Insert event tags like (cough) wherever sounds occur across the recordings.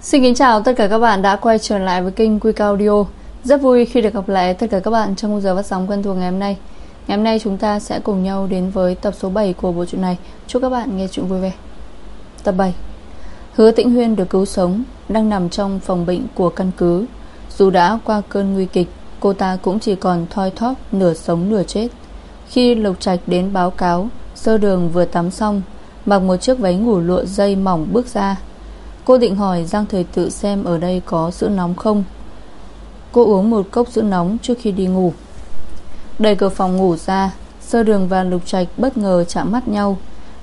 Xin kính chào tất cả các bạn đã quay trở lại với kênh Quy Cao Audio. Rất vui khi được gặp lại tất cả các bạn trong giờ phát sóng quen thuộc ngày hôm nay. Ngày hôm nay chúng ta sẽ cùng nhau đến với tập số 7 của bộ truyện này. Chúc các bạn nghe chuyện vui vẻ. Tập 7 Hứa Tĩnh Huyên được cứu sống, Đang nằm trong phòng bệnh của căn cứ. Dù đã qua cơn nguy kịch, Cô ta cũng chỉ còn thoi thóp nửa sống nửa chết. Khi Lục Trạch đến báo cáo, Sơ đường vừa tắm xong, Mặc một chiếc váy ngủ lụa dây mỏng bước ra. Cô định hỏi Giang Thời tự xem ở đây có sữa nóng không? Cô uống một cốc sữa nóng trước khi đi ngủ. Đẩy cửa phòng ngủ ra Sơ đường và Lục Trạch bất ngờ chạm mắt nhau.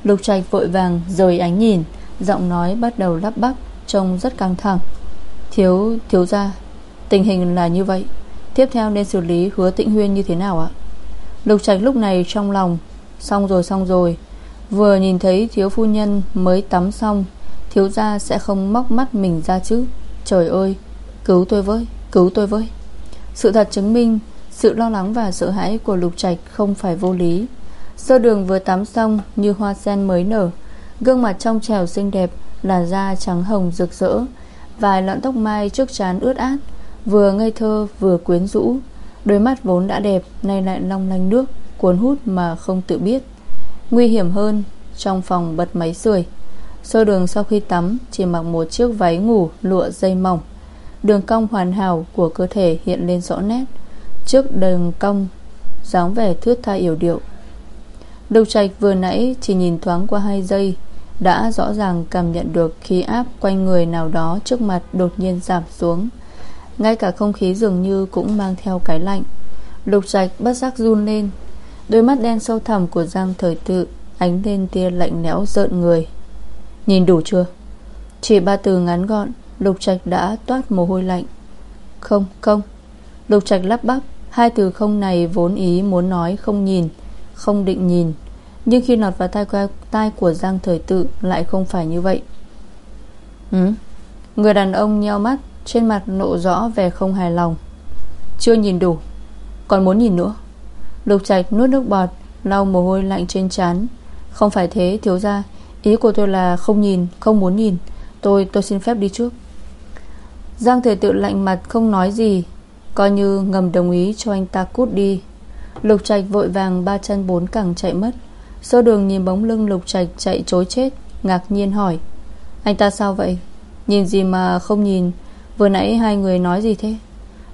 Lục Trạch vội vàng rời ánh nhìn Giọng nói bắt đầu lắp bắp Trông rất căng thẳng. Thiếu, thiếu ra Tình hình là như vậy. Tiếp theo nên xử lý hứa tịnh huyên như thế nào ạ? Lục Trạch lúc này trong lòng. Xong rồi xong rồi. Vừa nhìn thấy thiếu phu nhân mới tắm xong Thiếu gia sẽ không móc mắt mình ra chứ. Trời ơi, Cứu tôi với, Cứu tôi với. Sự thật chứng minh Sự lo lắng và sợ hãi của lục trạch không phải vô lý. Sơ đường vừa tắm xong Như hoa sen mới nở, Gương mặt trong trèo xinh đẹp Là da trắng hồng rực rỡ, Vài lọn tóc mai trước trán ướt át, Vừa ngây thơ vừa quyến rũ. Đôi mắt vốn đã đẹp, Nay lại long lanh nước, Cuốn hút mà không tự biết. Nguy hiểm hơn Trong phòng bật máy sưởi. Sơ đường sau khi tắm, Chỉ mặc một chiếc váy ngủ, lụa, dây mỏng. Đường cong hoàn hảo của cơ thể hiện lên rõ nét. Trước đường cong, dáng vẻ thướt tha yểu điệu. Lục trạch vừa nãy Chỉ nhìn thoáng qua hai giây, Đã rõ ràng cảm nhận được khí áp Quanh người nào đó trước mặt đột nhiên giảm xuống. Ngay cả không khí dường như Cũng mang theo cái lạnh. Lục trạch bất giác run lên. Đôi mắt đen sâu thẳm của Giang thời tự Ánh lên tia lạnh lẽo rợn người. Nhìn đủ chưa? Chỉ ba từ ngắn gọn Lục trạch đã toát mồ hôi lạnh. Không không. Lục trạch lắp bắp Hai từ không này vốn ý muốn nói không nhìn Không định nhìn. Nhưng khi nọt vào tai, tai của Giang Thời Tự Lại không phải như vậy. Ừ? Người đàn ông nheo mắt Trên mặt nộ rõ vẻ không hài lòng. Chưa nhìn đủ. Còn muốn nhìn nữa. Lục trạch nuốt nước bọt Lau mồ hôi lạnh trên trán. Không phải thế thiếu ra Ý của tôi là không nhìn, Không muốn nhìn. Tôi tôi xin phép đi trước. Giang thể tự lạnh mặt, không nói gì. Coi như ngầm đồng ý cho anh ta cút đi. Lục trạch vội vàng Ba chân bốn cẳng chạy mất. Sơ đường nhìn bóng lưng lục trạch chạy chối chết, Ngạc nhiên hỏi, Anh ta sao vậy? Nhìn gì mà không nhìn? Vừa nãy hai người nói gì thế?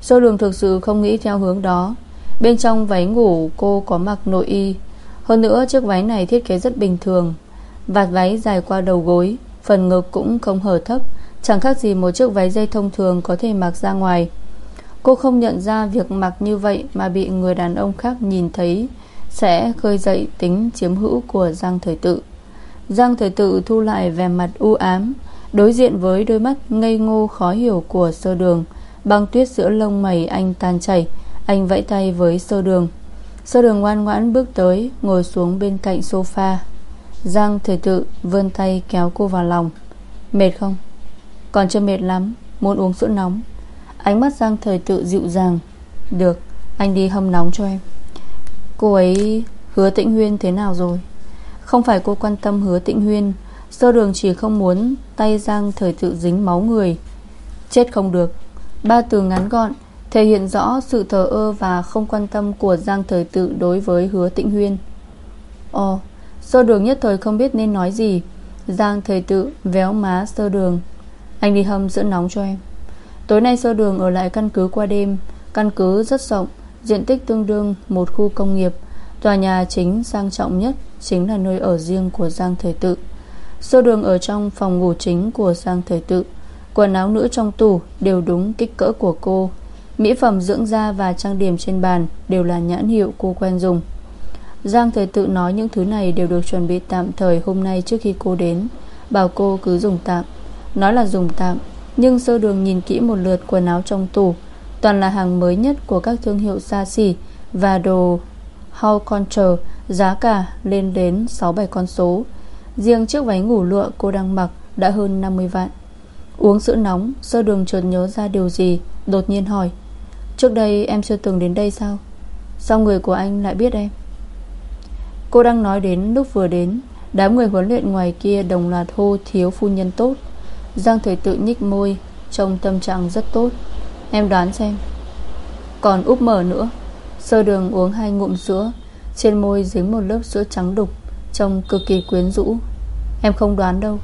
Sơ đường thực sự không nghĩ theo hướng đó. Bên trong váy ngủ, cô có mặc nội y. Hơn nữa chiếc váy này thiết kế rất bình thường. Vạt váy dài qua đầu gối, Phần ngực cũng không hở thấp, Chẳng khác gì một chiếc váy dây thông thường Có thể mặc ra ngoài. Cô không nhận ra việc mặc như vậy Mà bị người đàn ông khác nhìn thấy Sẽ khơi dậy tính chiếm hữu Của Giang Thời Tự. Giang Thời Tự thu lại vẻ mặt u ám, Đối diện với đôi mắt ngây ngô khó hiểu Của sơ đường. Băng tuyết giữa lông mày anh tan chảy, Anh vẫy tay với sơ đường. Sơ đường ngoan ngoãn bước tới, Ngồi xuống bên cạnh sofa. Giang thời tự vươn tay kéo cô vào lòng. Mệt không? Còn chưa mệt lắm, Muốn uống sữa nóng. Ánh mắt Giang thời tự dịu dàng. Được, anh đi hâm nóng cho em. Cô ấy hứa tĩnh huyên thế nào rồi? Không phải cô quan tâm hứa tĩnh huyên. Sơ đường chỉ không muốn Tay Giang thời tự dính máu người. Chết không được. Ba từ ngắn gọn, Thể hiện rõ sự thờ ơ và không quan tâm Của Giang thời tự đối với hứa tĩnh huyên. Ồ Sơ đường nhất thời không biết nên nói gì. Giang thời tự véo má sơ đường. Anh đi hâm sữa nóng cho em. Tối nay sơ đường ở lại căn cứ qua đêm. Căn cứ rất rộng, Diện tích tương đương một khu công nghiệp. Tòa nhà chính sang trọng nhất Chính là nơi ở riêng của Giang Thời Tự. Sơ đường ở trong phòng ngủ chính Của Giang Thời Tự. Quần áo nữ trong tủ đều đúng kích cỡ của cô. Mỹ phẩm dưỡng da và trang điểm trên bàn Đều là nhãn hiệu cô quen dùng. Giang thời tự nói những thứ này đều được chuẩn bị tạm thời hôm nay trước khi cô đến. Bảo cô cứ dùng tạm. Nói là dùng tạm, Nhưng sơ đường nhìn kỹ một lượt quần áo trong tủ. Toàn là hàng mới nhất của các thương hiệu xa xỉ Và đồ How Control Giá cả lên đến 6-7 con số. Riêng chiếc váy ngủ lụa cô đang mặc Đã hơn 50 vạn. Uống sữa nóng, Sơ đường chợt nhớ ra điều gì, Đột nhiên hỏi. Trước đây em chưa từng đến đây sao? Sao người của anh lại biết em? Cô đang nói đến lúc vừa đến, Đám người huấn luyện ngoài kia đồng loạt hô thiếu phu nhân tốt. Giang Thời tự nhích môi Trông tâm trạng rất tốt. Em đoán xem. Còn úp mở nữa. Sơ đường uống hai ngụm sữa, Trên môi dính một lớp sữa trắng đục, Trông cực kỳ quyến rũ. Em không đoán đâu.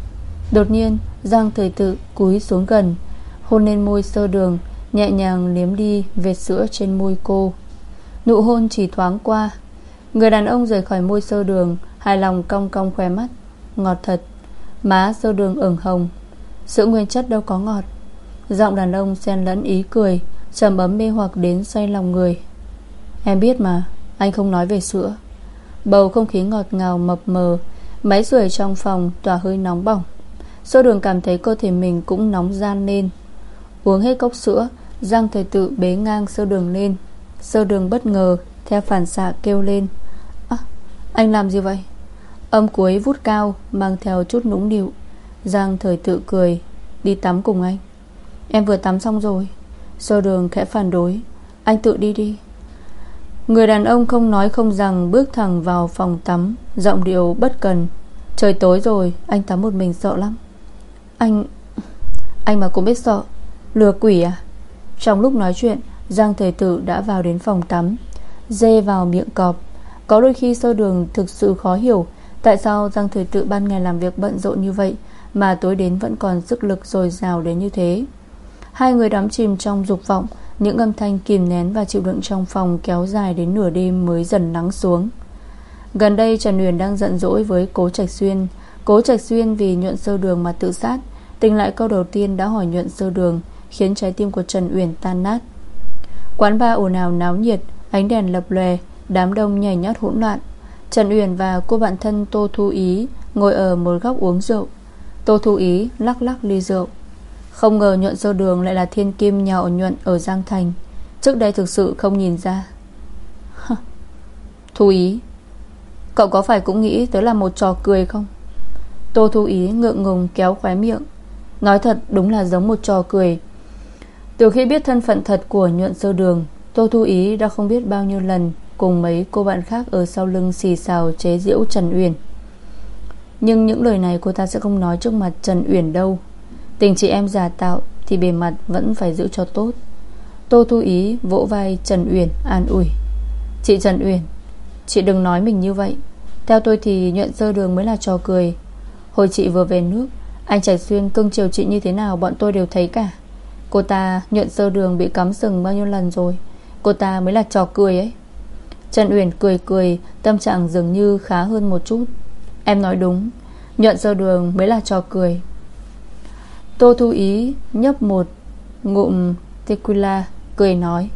Đột nhiên, Giang Thời tự cúi xuống gần, Hôn lên môi sơ đường, Nhẹ nhàng liếm đi vệt sữa trên môi cô. Nụ hôn chỉ thoáng qua Người đàn ông rời khỏi môi sơ đường, Hài lòng cong cong khóe mắt. Ngọt thật, Má sơ đường ửng hồng. Sữa nguyên chất đâu có ngọt. Giọng đàn ông xen lẫn ý cười, trầm ấm mê hoặc đến say lòng người. Em biết mà, Anh không nói về sữa. Bầu không khí ngọt ngào mập mờ, Máy sưởi trong phòng tỏa hơi nóng bỏng. Sơ đường cảm thấy cơ thể mình cũng nóng gian lên. Uống hết cốc sữa Giang thời tự bế ngang sơ đường lên. Sơ đường bất ngờ, Theo phản xạ kêu lên. Anh làm gì vậy? Âm cuối vút cao, Mang theo chút nũng nịu. Giang thời tự cười, Đi tắm cùng anh. Em vừa tắm xong rồi. Sơ đường khẽ phản đối. Anh tự đi đi. Người đàn ông không nói không rằng Bước thẳng vào phòng tắm. Giọng điệu bất cần. Trời tối rồi, anh tắm một mình sợ lắm. Anh Anh mà cũng biết sợ. Lừa quỷ à? Trong lúc nói chuyện, Giang Thời Tử đã vào đến phòng tắm, Dê vào miệng cọp. Có đôi khi sơ đường thực sự khó hiểu. Tại sao Giang Thời Tự ban ngày làm việc bận rộn như vậy, Mà tối đến vẫn còn sức lực dồi dào đến như thế? Hai người đắm chìm trong dục vọng, Những âm thanh kìm nén và chịu đựng trong phòng Kéo dài đến nửa đêm mới dần lắng xuống. Gần đây, Trần Huyền đang giận dỗi với Cố Trạch Xuyên. Cố Trạch Xuyên vì nhuận sơ đường mà tự sát, Tình lại câu đầu tiên đã hỏi nhuận sơ đường, Khiến trái tim của Trần Uyển tan nát. Quán bar ồn ào náo nhiệt, Ánh đèn lập lòe Đám đông nhảy nhót hỗn loạn. Trần Uyển và cô bạn thân Tô Thu Ý Ngồi ở một góc uống rượu. Tô Thu Ý lắc lắc ly rượu. Không ngờ nhuận sơ đường lại là thiên kim nhà ổn nhuận ở Giang Thành. Trước đây thực sự không nhìn ra. Thu Ý, Cậu có phải cũng nghĩ tới là một trò cười không? Tô Thu Ý ngượng ngùng kéo khóe miệng. Nói thật đúng là giống một trò cười. Từ khi biết thân phận thật của nhuận sơ đường, Tô Thu Ý đã không biết bao nhiêu lần Cùng mấy cô bạn khác ở sau lưng xì xào chế diễu Trần Uyển. Nhưng những lời này cô ta sẽ không nói trước mặt Trần Uyển đâu. Tình chị em giả tạo Thì bề mặt vẫn phải giữ cho tốt. Tô Thu Ý vỗ vai Trần Uyển, an ủi. Chị Trần Uyển, Chị đừng nói mình như vậy. Theo tôi thì nhuận sơ đường mới là trò cười. Hồi chị vừa về nước, Anh Trạch Xuyên cưng chiều chị như thế nào Bọn tôi đều thấy cả. Cô ta nhuận sơ đường bị cắm sừng bao nhiêu lần rồi. Cô ta mới là trò cười ấy. Trần Uyển cười cười, Tâm trạng dường như khá hơn một chút. Em nói đúng, Nhuận sơ đường mới là trò cười. Tô Thu Ý nhấp một ngụm tequila, Cười nói,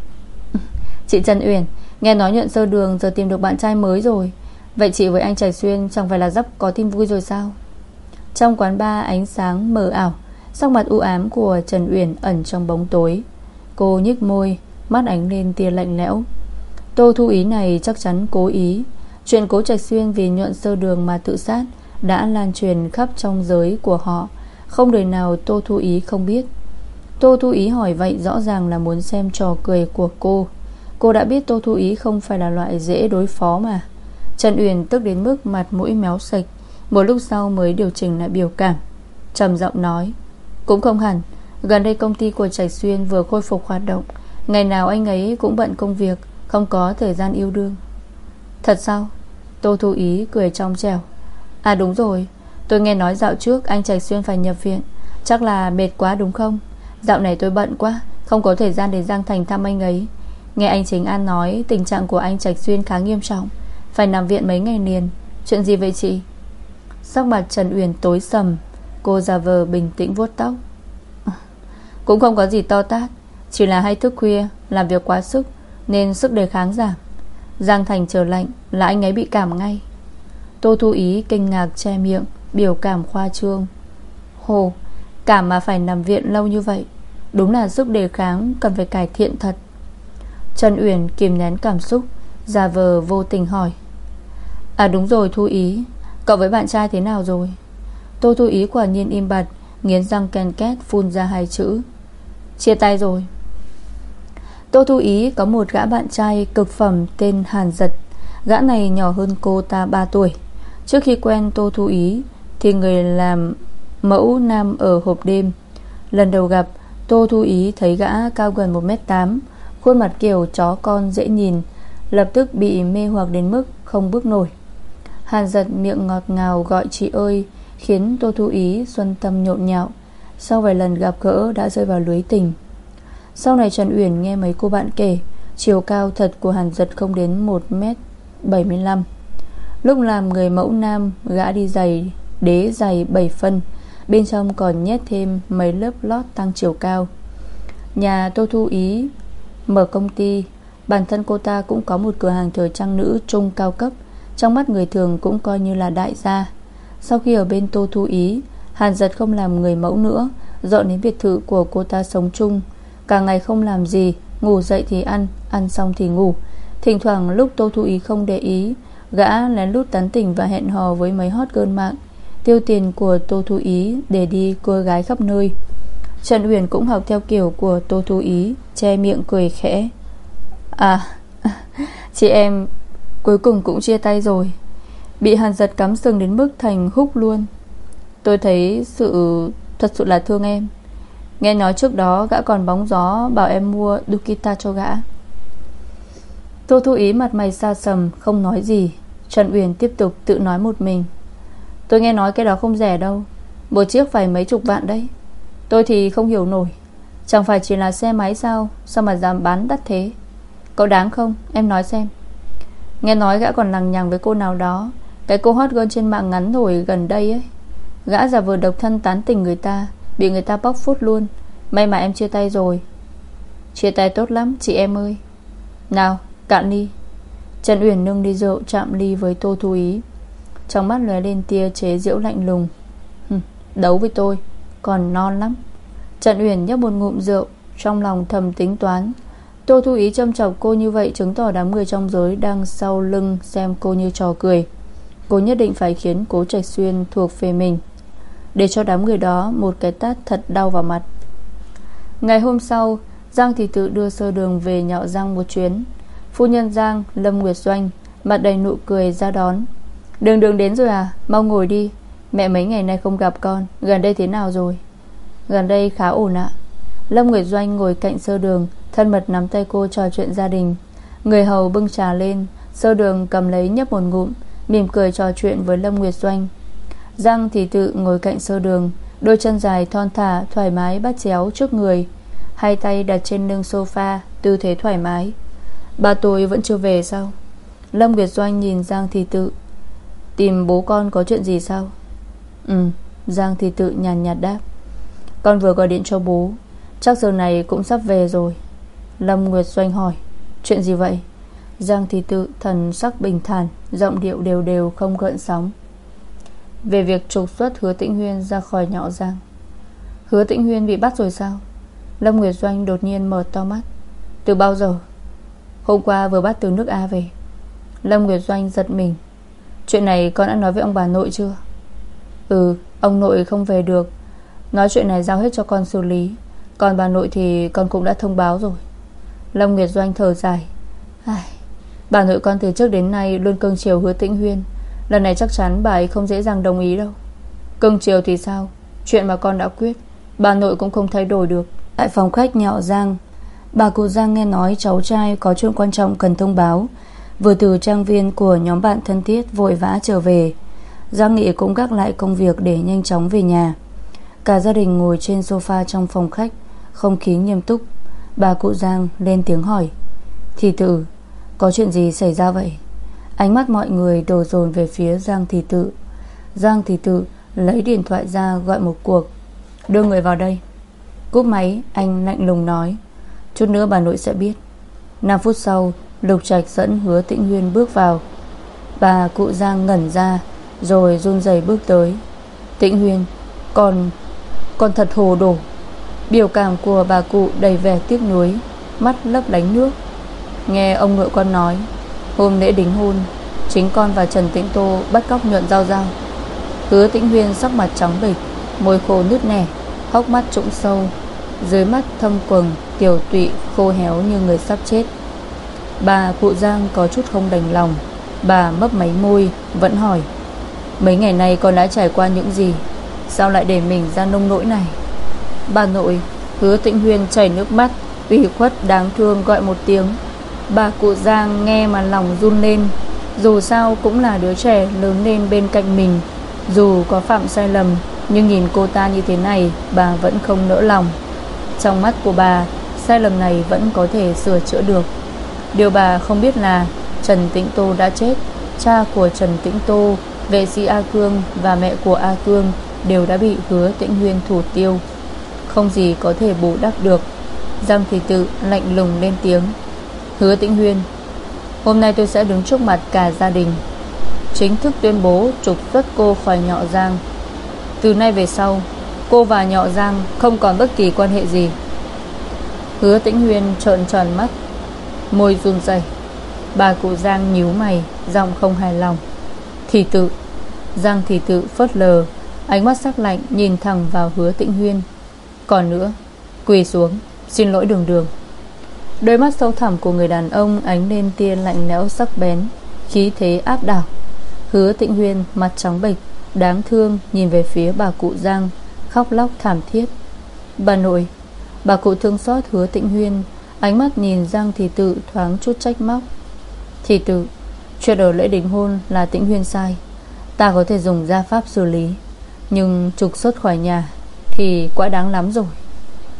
(laughs) Chị Trần Uyển, Nghe nói nhuận sơ đường giờ tìm được bạn trai mới rồi. Vậy chị với anh Trải Xuyên Chẳng phải là dấp có tin vui rồi sao? Trong quán ba ánh sáng mờ ảo, Sắc mặt u ám của Trần Uyển Ẩn trong bóng tối. Cô nhích môi, Mắt ánh lên tia lạnh lẽo. Tô Thu Ý này chắc chắn cố ý. Chuyện cố Trạch Xuyên vì nhuận sơ đường mà tự sát Đã lan truyền khắp trong giới của họ. Không đời nào Tô Thu Ý không biết. Tô Thu Ý hỏi vậy rõ ràng là muốn xem trò cười của cô. Cô đã biết Tô Thu Ý không phải là loại dễ đối phó mà. Trần Uyển tức đến mức mặt mũi méo sạch. Một lúc sau mới điều chỉnh lại biểu cảm, trầm giọng nói, Cũng không hẳn. Gần đây công ty của Trạch Xuyên vừa khôi phục hoạt động. Ngày nào anh ấy cũng bận công việc. Không có thời gian yêu đương. Thật sao? Tô Thu Ý cười trong trèo À đúng rồi, Tôi nghe nói dạo trước anh Trạch Xuyên phải nhập viện. Chắc là mệt quá đúng không? Dạo này tôi bận quá, Không có thời gian để Giang Thành thăm anh ấy. Nghe anh Chính An nói, Tình trạng của anh Trạch Xuyên khá nghiêm trọng. Phải nằm viện mấy ngày liền. Chuyện gì vậy chị? Sắc mặt Trần Uyển tối sầm. Cô già vờ bình tĩnh vuốt tóc. (laughs) Cũng không có gì to tát. Chỉ là hay thức khuya, Làm việc quá sức. Nên sức đề kháng giảm. Giang Thành trở lạnh là anh ấy bị cảm ngay. Tô Thu Ý kinh ngạc che miệng, Biểu cảm khoa trương. Hồ, Cảm mà phải nằm viện lâu như vậy, Đúng là sức đề kháng cần phải cải thiện thật. Trần Uyển kìm nén cảm xúc, Giả vờ vô tình hỏi. À đúng rồi Thu Ý, Cậu với bạn trai thế nào rồi? Tô Thu Ý quả nhiên im bặt, Nghiến răng ken két phun ra hai chữ. Chia tay rồi. Tô Thu Ý có một gã bạn trai cực phẩm tên Hàn Giật. Gã này nhỏ hơn cô ta 3 tuổi. Trước khi quen Tô Thu Ý Thì người làm Mẫu nam ở hộp đêm. Lần đầu gặp, Tô Thu Ý thấy gã cao gần 1m8 Khuôn mặt kiểu chó con dễ nhìn, Lập tức bị mê hoặc đến mức Không bước nổi. Hàn giật miệng ngọt ngào gọi chị ơi, Khiến Tô Thu Ý xuân tâm nhộn nhạo. Sau vài lần gặp gỡ Đã rơi vào lưới tình. Sau này Trần Uyển nghe mấy cô bạn kể, Chiều cao thật của Hàn giật không đến 1m75 Lúc làm người mẫu nam, Gã đi giày, Đế giày 7 phân, Bên trong còn nhét thêm mấy lớp lót tăng chiều cao. Nhà Tô Thu Ý Mở công ty, Bản thân cô ta cũng có một cửa hàng thời trang nữ trung cao cấp, Trong mắt người thường cũng coi như là đại gia. Sau khi ở bên Tô Thu Ý, Hàn giật không làm người mẫu nữa, Dọn đến biệt thự của cô ta sống chung. Cả ngày không làm gì, Ngủ dậy thì ăn Ăn xong thì ngủ. Thỉnh thoảng lúc Tô Thu Ý không để ý, Gã lén lút tán tỉnh và hẹn hò với mấy hot girl mạng. Tiêu tiền của Tô Thu Ý Để đi cô gái khắp nơi. Trần Uyển cũng học theo kiểu của Tô Thu Ý, Che miệng cười khẽ. À (laughs) Chị em, cuối cùng cũng chia tay rồi. Bị hàn giật cắm sừng đến mức thành húc luôn. Tôi thấy sự, Thật sự là thương em. Nghe nói trước đó gã còn bóng gió Bảo em mua Dukita cho gã. Tô Thu Ý mặt mày xa sầm, Không nói gì. Trần Uyển tiếp tục tự nói một mình. Tôi nghe nói cái đó không rẻ đâu. Một chiếc phải mấy chục vạn đấy. Tôi thì không hiểu nổi. Chẳng phải chỉ là xe máy sao? Sao mà dám bán đắt thế? Cậu đáng không? Em nói xem. Nghe nói gã còn lằng nhằng với cô nào đó. Cái cô hot girl trên mạng ngắn nổi gần đây ấy. Gã giả vờ độc thân tán tình người ta. Bị người ta bóc phút luôn. May mà em chia tay rồi. Chia tay tốt lắm, chị em ơi. Nào, cạn ly Trần Uyển nâng đi rượu chạm ly với Tô Thu Ý. Trong mắt lóe lên tia chế diễu lạnh lùng. Đấu với tôi, Còn non lắm. Trần Uyển nhấp một ngụm rượu, Trong lòng thầm tính toán. Tô Thu Ý châm chọc cô như vậy Chứng tỏ đám người trong giới đang sau lưng Xem cô như trò cười. Cô nhất định phải khiến cố Trạch Xuyên thuộc về mình. Để cho đám người đó Một cái tát thật đau vào mặt. Ngày hôm sau, Giang thì tự đưa sơ đường về nhạo Giang một chuyến. Phu nhân Giang, Lâm Nguyệt Doanh, Mặt đầy nụ cười ra đón. Đường đường đến rồi à? Mau ngồi đi. Mẹ mấy ngày nay không gặp con. Gần đây thế nào rồi? Gần đây khá ổn ạ. Lâm Nguyệt Doanh ngồi cạnh sơ đường, Thân mật nắm tay cô trò chuyện gia đình. Người hầu bưng trà lên, Sơ đường cầm lấy nhấp một ngụm, Mỉm cười trò chuyện với Lâm Nguyệt Doanh. Giang thì tự ngồi cạnh sơ đường, Đôi chân dài thon thả, Thoải mái bắt chéo trước người. Hai tay đặt trên lưng sofa, Tư thế thoải mái. Ba tôi vẫn chưa về sao? Lâm Nguyệt Doanh nhìn Giang thì Tự. Tìm bố con có chuyện gì sao? Ừ Giang thì Tự nhàn nhạt đáp. Con vừa gọi điện cho bố. Chắc giờ này cũng sắp về rồi. Lâm Nguyệt Doanh hỏi. Chuyện gì vậy? Giang thì Tự thần sắc bình thản, Giọng điệu đều đều không gợn sóng. Về việc trục xuất hứa tĩnh huyên ra khỏi nhọ Giang. Hứa tĩnh huyên bị bắt rồi sao? Lâm Nguyệt Doanh đột nhiên mở to mắt. Từ bao giờ? Hôm qua vừa bắt từ nước A về. Lâm Nguyệt Doanh giật mình. Chuyện này con đã nói với ông bà nội chưa? Ừ Ông nội không về được. Nói chuyện này giao hết cho con xử lý. Còn bà nội thì con cũng đã thông báo rồi. Lâm Nguyệt Doanh thở dài. Ai, Bà nội con từ trước đến nay Luôn cưng chiều hứa tĩnh huyên. Lần này chắc chắn bà ấy không dễ dàng đồng ý đâu. Cưng chiều thì sao? Chuyện mà con đã quyết, Bà nội cũng không thay đổi được. Tại phòng khách nhạo Giang, Bà cụ Giang nghe nói cháu trai có chuyện quan trọng cần thông báo. Vừa từ trang viên của nhóm bạn thân thiết Vội vã trở về. Giang Nghị cũng gác lại công việc để nhanh chóng về nhà. Cả gia đình ngồi trên sofa trong phòng khách, Không khí nghiêm túc. Bà cụ Giang lên tiếng hỏi, thì tử, Có chuyện gì xảy ra vậy? Ánh mắt mọi người đổ dồn về phía Giang Thị tự. Giang Thị tự lấy điện thoại ra gọi một cuộc. Đưa người vào đây. Cúp máy, anh lạnh lùng nói. Chút nữa bà nội sẽ biết. 5 phút sau, Lục Trạch dẫn hứa tĩnh Huyên bước vào. Bà cụ Giang ngẩn ra, Rồi run rẩy bước tới. Tĩnh Huyên, Con Con thật hồ đồ. Biểu cảm của bà cụ đầy vẻ tiếc nuối, Mắt lấp lánh nước. Nghe ông nội con nói Hôm lễ đính hôn, Chính con và Trần Tĩnh Tô bắt cóc nhuận giao giao. Hứa Tĩnh Huyên sắc mặt trắng bệch, Môi khô nứt nẻ, Hốc mắt trũng sâu, Dưới mắt thâm quầng, Tiểu tụy, khô héo như người sắp chết. Bà cụ Giang có chút không đành lòng, Bà mấp máy môi, Vẫn hỏi, Mấy ngày nay con đã trải qua những gì? Sao lại để mình ra nông nỗi này? Bà nội, Hứa tĩnh huyên chảy nước mắt, ủy khuất đáng thương gọi một tiếng. Bà cụ Giang nghe mà lòng run lên. Dù sao cũng là đứa trẻ lớn lên bên cạnh mình. Dù có phạm sai lầm, Nhưng nhìn cô ta như thế này, Bà vẫn không nỡ lòng. Trong mắt của bà, Sai lầm này vẫn có thể sửa chữa được. Điều bà không biết là Trần Tĩnh Tô đã chết, Cha của Trần Tĩnh Tô, Vệ sĩ A Cương và mẹ của A Cương Đều đã bị hứa tĩnh huyên thủ tiêu. Không gì có thể bù đắp được. Giang Thị Tự lạnh lùng lên tiếng. Hứa tĩnh huyên, Hôm nay tôi sẽ đứng trước mặt cả gia đình, Chính thức tuyên bố trục xuất cô khỏi nhọ Giang. Từ nay về sau, Cô và nhọ Giang không còn bất kỳ quan hệ gì. Hứa tĩnh huyên trợn tròn mắt, Môi run rẩy. Bà cụ Giang nhíu mày, Giọng không hài lòng. Thì tự, Giang thì tự phớt lờ, Ánh mắt sắc lạnh nhìn thẳng vào hứa tĩnh huyên. Còn nữa, Quỳ xuống, Xin lỗi đường đường. Đôi mắt sâu thẳm của người đàn ông Ánh lên tia lạnh lẽo sắc bén, Khí thế áp đảo. Hứa tịnh huyên mặt trắng bệch, Đáng thương nhìn về phía bà cụ Giang, Khóc lóc thảm thiết. Bà nội, Bà cụ thương xót hứa tịnh huyên, Ánh mắt nhìn Giang thì tự thoáng chút trách móc. Thì tự, Chuyện ở lễ đính hôn là tĩnh huyên sai. Ta có thể dùng gia pháp xử lý, Nhưng trục xuất khỏi nhà Thì quá đáng lắm rồi.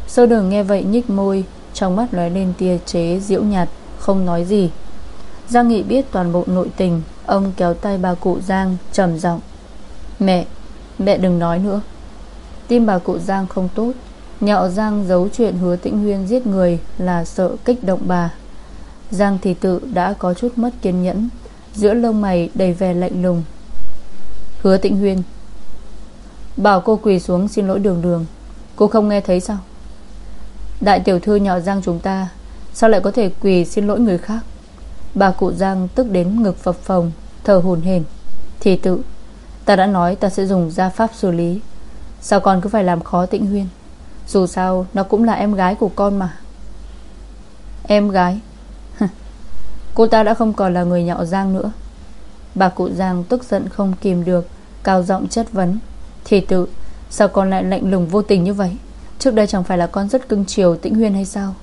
Sơ đường nghe vậy nhích môi trong mắt lóe lên tia chế diễu nhạt, Không nói gì. Giang Nghị biết toàn bộ nội tình, Ông kéo tay bà cụ Giang, trầm giọng. Mẹ Mẹ đừng nói nữa. Tim bà cụ Giang không tốt, Nhạo Giang giấu chuyện hứa tĩnh huyên giết người Là sợ kích động bà. Giang thì tự đã có chút mất kiên nhẫn, Giữa lông mày đầy vẻ lạnh lùng. Hứa tĩnh huyên, Bảo cô quỳ xuống xin lỗi đường đường, Cô không nghe thấy sao? Đại tiểu thư nhỏ Giang chúng ta, Sao lại có thể quỳ xin lỗi người khác? Bà cụ Giang tức đến ngực phập phồng, Thở hồn hển. Thì tự, Ta đã nói ta sẽ dùng gia pháp xử lý. Sao con cứ phải làm khó tĩnh huyên? Dù sao, nó cũng là em gái của con mà. Em gái? Cô ta đã không còn là người nhạo Giang nữa. Bà cụ Giang tức giận không kìm được, Cao giọng chất vấn. Thì tự, Sao con lại lạnh lùng vô tình như vậy? Trước đây chẳng phải là con rất cưng chiều, Tĩnh Huyên hay sao?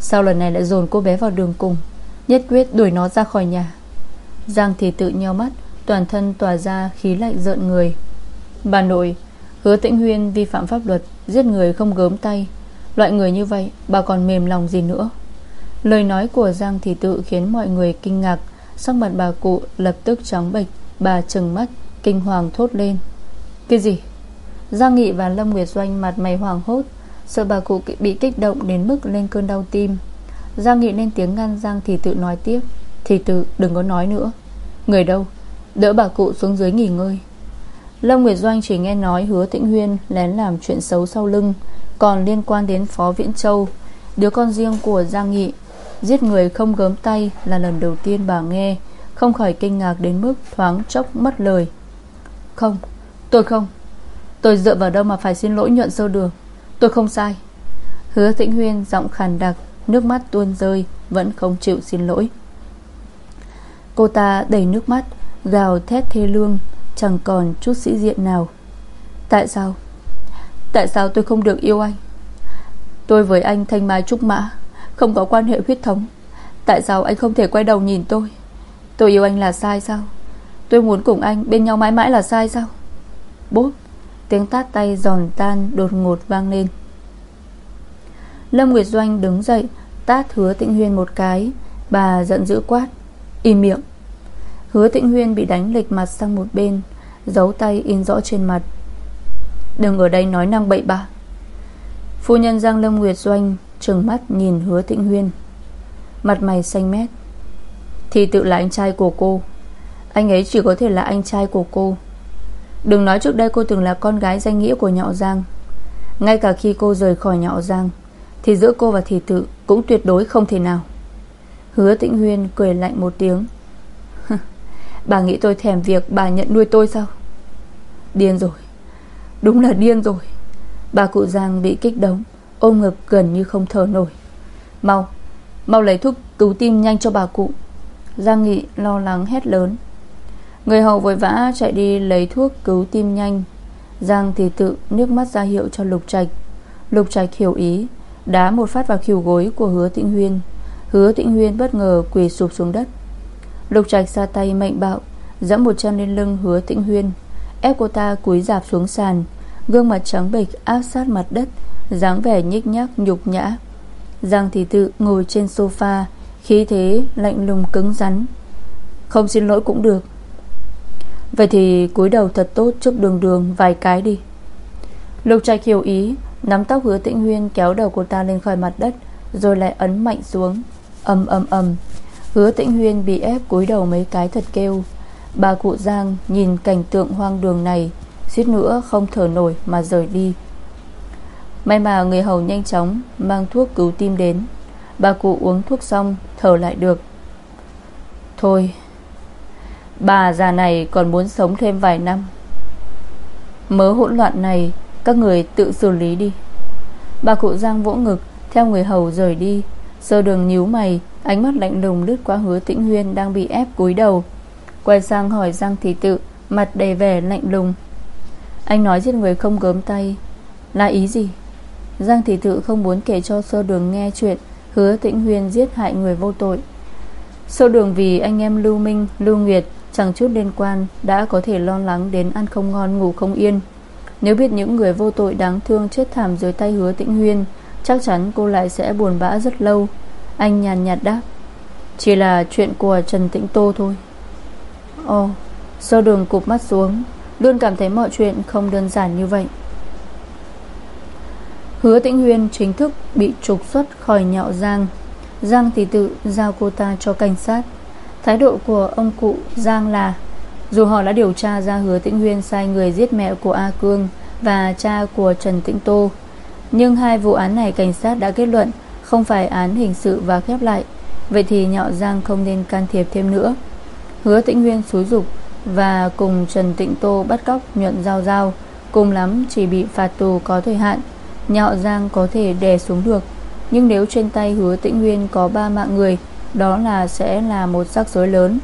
Sao lần này lại dồn cô bé vào đường cùng, Nhất quyết đuổi nó ra khỏi nhà? Giang thì tự nheo mắt, Toàn thân tỏa ra khí lạnh rợn người. Bà nội, Hứa Tĩnh Huyên vi phạm pháp luật, Giết người không gớm tay. Loại người như vậy, bà còn mềm lòng gì nữa? Lời nói của Giang Thị Tự khiến mọi người kinh ngạc, Sắc mặt bà cụ lập tức trắng bệch, Bà trừng mắt, Kinh hoàng thốt lên. Cái gì? Giang Nghị và Lâm Nguyệt Doanh mặt mày hoàng hốt Sợ bà cụ bị kích động đến mức lên cơn đau tim. Giang Nghị lên tiếng ngăn Giang Thì tự nói tiếp. Thì tự, đừng có nói nữa. Người đâu? Đỡ bà cụ xuống dưới nghỉ ngơi. Lâm Nguyệt Doanh chỉ nghe nói hứa Tĩnh Huyên Lén làm chuyện xấu sau lưng. Còn liên quan đến Phó Viễn Châu, Đứa con riêng của Giang Nghị, Giết người không gớm tay là lần đầu tiên bà nghe, Không khỏi kinh ngạc đến mức thoáng chốc mất lời. Không, Tôi không. Tôi dựa vào đâu mà phải xin lỗi nhuận sâu đường? Tôi không sai. Hứa Tĩnh Huyên giọng khàn đặc, Nước mắt tuôn rơi, Vẫn không chịu xin lỗi. Cô ta đầy nước mắt, Gào thét thê lương, Chẳng còn chút sĩ diện nào. Tại sao? Tại sao tôi không được yêu anh? Tôi với anh thanh mai trúc mã, Không có quan hệ huyết thống. Tại sao anh không thể quay đầu nhìn tôi? Tôi yêu anh là sai sao? Tôi muốn cùng anh bên nhau mãi mãi là sai sao? Bốp Tiếng tát tay giòn tan đột ngột vang lên. Lâm Nguyệt Doanh đứng dậy, Tát hứa tịnh huyên một cái, Bà giận dữ quát, Im miệng. Hứa tịnh huyên bị đánh lệch mặt sang một bên, Giấu tay in rõ trên mặt. Đừng ở đây nói năng bậy bạ. Phu nhân Giang Lâm Nguyệt Doanh Trừng mắt nhìn hứa tịnh huyên. Mặt mày xanh mét. Thì tự là anh trai của cô. Anh ấy chỉ có thể là anh trai của cô. Đừng nói trước đây cô từng là con gái danh nghĩa của Nhọ Giang. Ngay cả khi cô rời khỏi Nhọ Giang, Thì giữa cô và thị tự Cũng tuyệt đối không thể nào. Hứa tĩnh huyên cười lạnh một tiếng. Bà nghĩ tôi thèm việc bà nhận nuôi tôi sao? Điên rồi. Đúng là điên rồi. Bà cụ Giang bị kích động, Ôm ngực gần như không thở nổi. Mau Mau lấy thuốc cứu tim nhanh cho bà cụ. Giang Nghị lo lắng hét lớn. Người hầu vội vã chạy đi lấy thuốc cứu tim nhanh. Giang thì tự nước mắt ra hiệu cho Lục Trạch. Lục Trạch hiểu ý, Đá một phát vào khỉu gối của hứa tĩnh huyên. Hứa tĩnh huyên bất ngờ quỳ sụp xuống đất. Lục Trạch ra tay mạnh bạo Dẫm một chân lên lưng hứa tĩnh huyên. Ép cô ta cúi dạp xuống sàn, Gương mặt trắng bệch áp sát mặt đất, dáng vẻ nhích nhác, nhục nhã. Giang thị tự ngồi trên sofa, Khí thế lạnh lùng cứng rắn. Không xin lỗi cũng được Vậy thì cúi đầu thật tốt trước đường đường vài cái đi. Lục trạch hiểu ý, Nắm tóc hứa tĩnh huyên kéo đầu cô ta lên khỏi mặt đất, Rồi lại ấn mạnh xuống. Âm âm âm Hứa tĩnh huyên bị ép cúi đầu mấy cái thật kêu. Bà cụ Giang nhìn cảnh tượng hoang đường này, Suýt nữa không thở nổi mà rời đi. May mà người hầu nhanh chóng Mang thuốc cứu tim đến. Bà cụ uống thuốc xong, Thở lại được. Thôi Bà già này còn muốn sống thêm vài năm. Mớ hỗn loạn này, Các người tự xử lý đi. Bà cụ Giang vỗ ngực, Theo người hầu rời đi. Sơ đường nhíu mày, Ánh mắt lạnh lùng lướt qua hứa tĩnh huyên Đang bị ép cúi đầu. Quay sang hỏi Giang thị tự, Mặt đầy vẻ lạnh lùng. Anh nói giết người không gớm tay. Là ý gì? Giang thị tự không muốn kể cho sơ đường nghe chuyện, Hứa tĩnh huyên giết hại người vô tội. Sơ đường vì anh em Lưu Minh, Lưu Nguyệt Chẳng chút liên quan, Đã có thể lo lắng đến ăn không ngon, ngủ không yên. Nếu biết những người vô tội đáng thương Chết thảm dưới tay hứa tĩnh huyên, Chắc chắn cô lại sẽ buồn bã rất lâu. Anh nhàn nhạt đáp, Chỉ là chuyện của Trần Tĩnh Tô thôi. Ồ Do đường cụp mắt xuống, Luôn cảm thấy mọi chuyện không đơn giản như vậy. Hứa Tĩnh Huyên chính thức bị trục xuất khỏi nhạo Giang. Giang thì tự giao cô ta cho cảnh sát. Thái độ của ông cụ Giang là, Dù họ đã điều tra ra hứa Tĩnh Huyên sai người giết mẹ của A Cương Và cha của Trần Tĩnh Tô, Nhưng hai vụ án này cảnh sát đã kết luận Không phải án hình sự và khép lại. Vậy thì Nhọ Giang không nên can thiệp thêm nữa. Hứa Tĩnh Huyên xúi dục Và cùng Trần Tịnh Tô bắt cóc nhuận giao giao, Cùng lắm chỉ bị phạt tù có thời hạn, Nhọ Giang có thể đè xuống được. Nhưng nếu trên tay hứa tĩnh Huyên có ba mạng người đó là sẽ là một rắc rối lớn.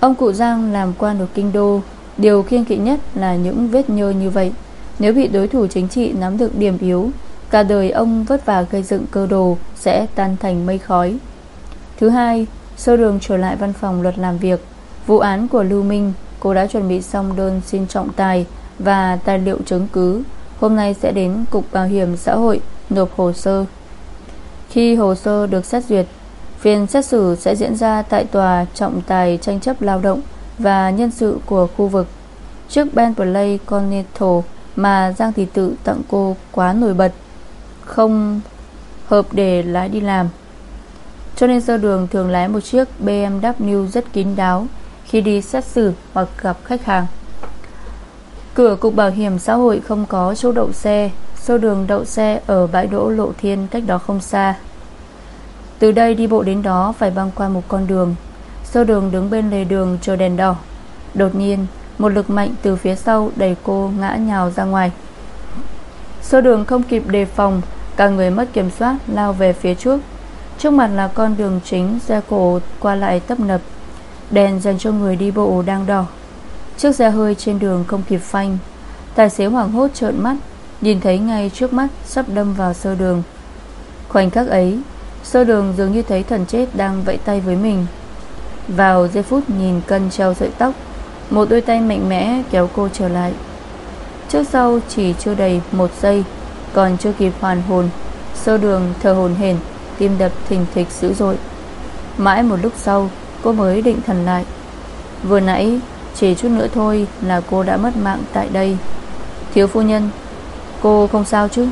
Ông cụ Giang làm quan ở Kinh Đô. Điều khiên kỵ nhất là những vết nhơ như vậy. Nếu bị đối thủ chính trị nắm được điểm yếu, Cả đời ông vất vả gây dựng cơ đồ Sẽ tan thành mây khói. Thứ hai, Sơ đường trở lại văn phòng luật làm việc. Vụ án của Lưu Minh, Cô đã chuẩn bị xong đơn xin trọng tài Và tài liệu chứng cứ. Hôm nay sẽ đến Cục Bảo hiểm xã hội Nộp hồ sơ. Khi hồ sơ được xét duyệt, Phiên xét xử sẽ diễn ra tại tòa trọng tài tranh chấp lao động Và nhân sự của khu vực. Chiếc Ben Play Cornetto Mà Giang Thị Tự tặng cô quá nổi bật, Không hợp để lái đi làm. Cho nên sơ đường thường lái một chiếc BMW rất kín đáo Khi đi xét xử hoặc gặp khách hàng. Cửa cục bảo hiểm xã hội không có chỗ đậu xe. Sô đường đậu xe ở bãi đỗ lộ thiên cách đó không xa. Từ đây đi bộ đến đó phải băng qua một con đường. Sô đường đứng bên lề đường chờ đèn đỏ. Đột nhiên, Một lực mạnh từ phía sau đẩy cô ngã nhào ra ngoài. Sô đường không kịp đề phòng, Cả người mất kiểm soát lao về phía trước. Trước mặt là con đường chính Xe cổ qua lại tấp nập. Đèn dành cho người đi bộ đang đỏ. Chiếc xe hơi trên đường không kịp phanh. Tài xế hoảng hốt trợn mắt. Nhìn thấy ngay trước mắt Sắp đâm vào sơ đường. Khoảnh khắc ấy, Sơ đường dường như thấy thần chết đang vẫy tay với mình. Vào giây phút nhìn cân treo sợi tóc, Một đôi tay mạnh mẽ kéo cô trở lại. Trước sau chỉ chưa đầy một giây, Còn chưa kịp hoàn hồn, Sơ đường thở hồn hển, Tim đập thình thịch dữ dội. Mãi một lúc sau, Cô mới định thần lại. Vừa nãy, chỉ chút nữa thôi là cô đã mất mạng tại đây. Thiếu phu nhân Cô không sao chứ?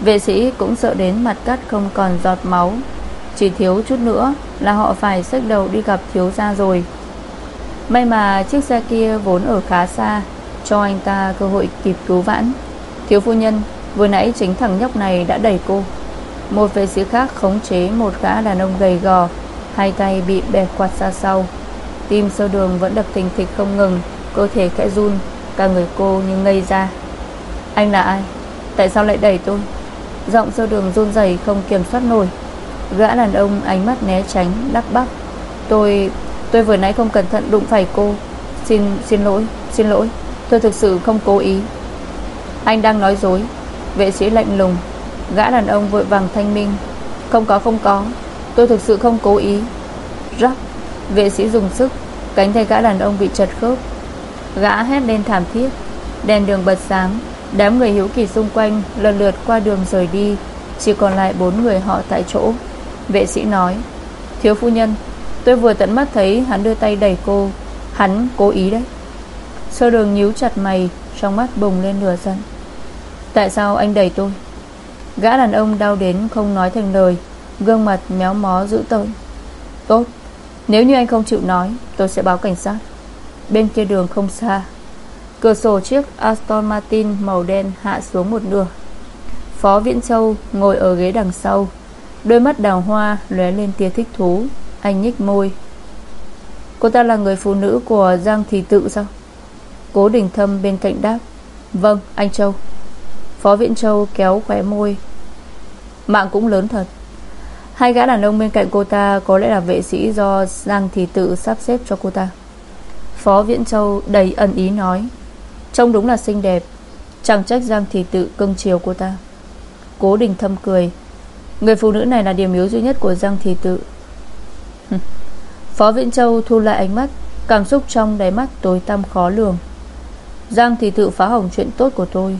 Vệ sĩ cũng sợ đến mặt cắt không còn giọt máu. Chỉ thiếu chút nữa Là họ phải xách đầu đi gặp thiếu gia rồi. May mà chiếc xe kia vốn ở khá xa, Cho anh ta cơ hội kịp cứu vãn. Thiếu phu nhân, Vừa nãy chính thằng nhóc này đã đẩy cô. Một vệ sĩ khác khống chế Một gã đàn ông gầy gò, Hai tay bị bẻ quạt ra sau. Tim sơ đường vẫn đập thình thịch không ngừng, Cơ thể khẽ run, Cả người cô như ngây ra. Anh là ai? Tại sao lại đẩy tôi? Giọng sơ đường run rẩy không kiểm soát nổi. Gã đàn ông ánh mắt né tránh đắc bắc Tôi Tôi vừa nãy không cẩn thận đụng phải cô. Xin xin lỗi Xin lỗi. Tôi thực sự không cố ý. Anh đang nói dối. Vệ sĩ lạnh lùng. Gã đàn ông vội vàng thanh minh. Không có không có. Tôi thực sự không cố ý. Rắc. Vệ sĩ dùng sức. Cánh tay gã đàn ông bị chật khớp. Gã hét lên thảm thiết. Đèn đường bật sáng. Đám người hiếu kỳ xung quanh lần lượt qua đường rời đi, Chỉ còn lại bốn người họ tại chỗ. Vệ sĩ nói, Thiếu phu nhân, Tôi vừa tận mắt thấy hắn đưa tay đẩy cô. Hắn cố ý đấy. Sơ đường nhíu chặt mày, Trong mắt bùng lên lửa giận. Tại sao anh đẩy tôi? Gã đàn ông đau đến không nói thành lời, Gương mặt méo mó dữ tợn. Tốt, Nếu như anh không chịu nói, Tôi sẽ báo cảnh sát. Bên kia đường không xa. Cửa sổ chiếc Aston Martin màu đen hạ xuống một nửa. Phó Viễn Châu ngồi ở ghế đằng sau, Đôi mắt đào hoa lóe lên tia thích thú. Anh nhích môi. Cô ta là người phụ nữ của Giang Thị Tự sao? Cố Đình Thâm bên cạnh đáp. Vâng anh Châu. Phó Viễn Châu kéo khóe môi. Mạng cũng lớn thật. Hai gã đàn ông bên cạnh cô ta Có lẽ là vệ sĩ do Giang Thị Tự sắp xếp cho cô ta. Phó Viễn Châu đầy ẩn ý nói. Trông đúng là xinh đẹp. Chẳng trách Giang Thị Tự cưng chiều cô ta. Cố Đình Thâm cười. Người phụ nữ này là điểm yếu duy nhất của Giang Thị Tự. Phó Viễn Châu thu lại ánh mắt, Cảm xúc trong đáy mắt tối tăm khó lường. Giang Thị Tự phá hỏng chuyện tốt của tôi.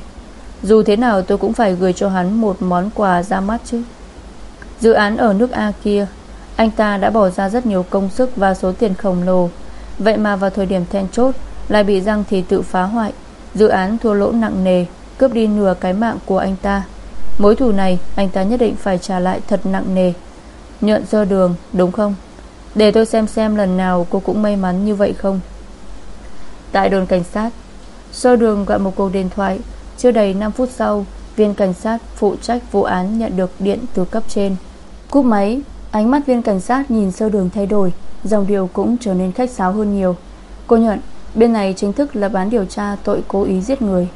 Dù thế nào tôi cũng phải gửi cho hắn Một món quà ra mắt chứ. Dự án ở nước A kia, Anh ta đã bỏ ra rất nhiều công sức Và số tiền khổng lồ. Vậy mà vào thời điểm then chốt lại bị răng thì Tự phá hoại. Dự án thua lỗ nặng nề, Cướp đi nửa cái mạng của anh ta. Mối thù này, anh ta nhất định phải trả lại thật nặng nề. Nhợn do đường, đúng không? Để tôi xem xem lần nào cô cũng may mắn như vậy không? Tại đồn cảnh sát, Sơ đường gọi một cuộc điện thoại. Chưa đầy 5 phút sau, Viên cảnh sát phụ trách vụ án nhận được điện từ cấp trên. Cúp máy, Ánh mắt viên cảnh sát nhìn sơ đường thay đổi, Dòng điều cũng trở nên khách sáo hơn nhiều. Cô nhận Bên này chính thức là bán điều tra tội cố ý giết người.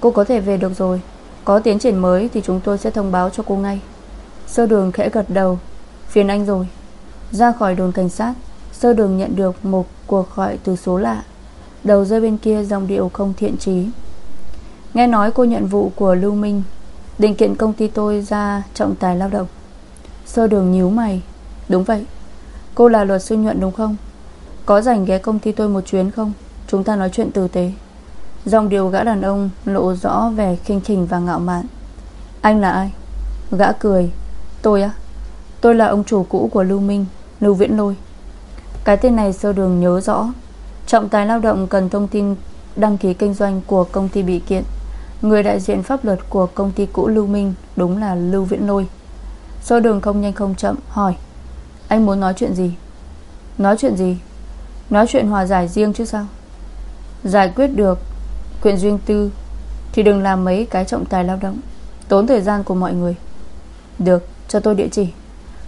Cô có thể về được rồi. Có tiến triển mới thì chúng tôi sẽ thông báo cho cô ngay. Sơ đường khẽ gật đầu. Phiền anh rồi. Ra khỏi đồn cảnh sát, Sơ đường nhận được một cuộc gọi từ số lạ. Đầu dây bên kia dòng điệu không thiện trí Nghe nói cô nhận vụ của Lưu Minh, Định kiện công ty tôi ra trọng tài lao động. Sơ đường nhíu mày. Đúng vậy. Cô là luật sư nhuận đúng không? Có rảnh ghé công ty tôi một chuyến không? Chúng ta nói chuyện tử tế Dòng điều gã đàn ông lộ rõ vẻ khinh khỉnh và ngạo mạn. Anh là ai? Gã cười. Tôi á? Tôi là ông chủ cũ của Lưu Minh, Lưu Viễn Lôi. Cái tên này sơ đường nhớ rõ. Trọng tài lao động cần thông tin đăng ký kinh doanh của công ty bị kiện. Người đại diện pháp luật của công ty cũ Lưu Minh Đúng là Lưu Viễn Lôi. Sơ đường không nhanh không chậm, hỏi. Anh muốn nói chuyện gì? Nói chuyện gì? Nói chuyện hòa giải riêng chứ sao? Giải quyết được Chuyện riêng tư, Thì đừng làm mấy cái trọng tài lao động, Tốn thời gian của mọi người. Được, cho tôi địa chỉ.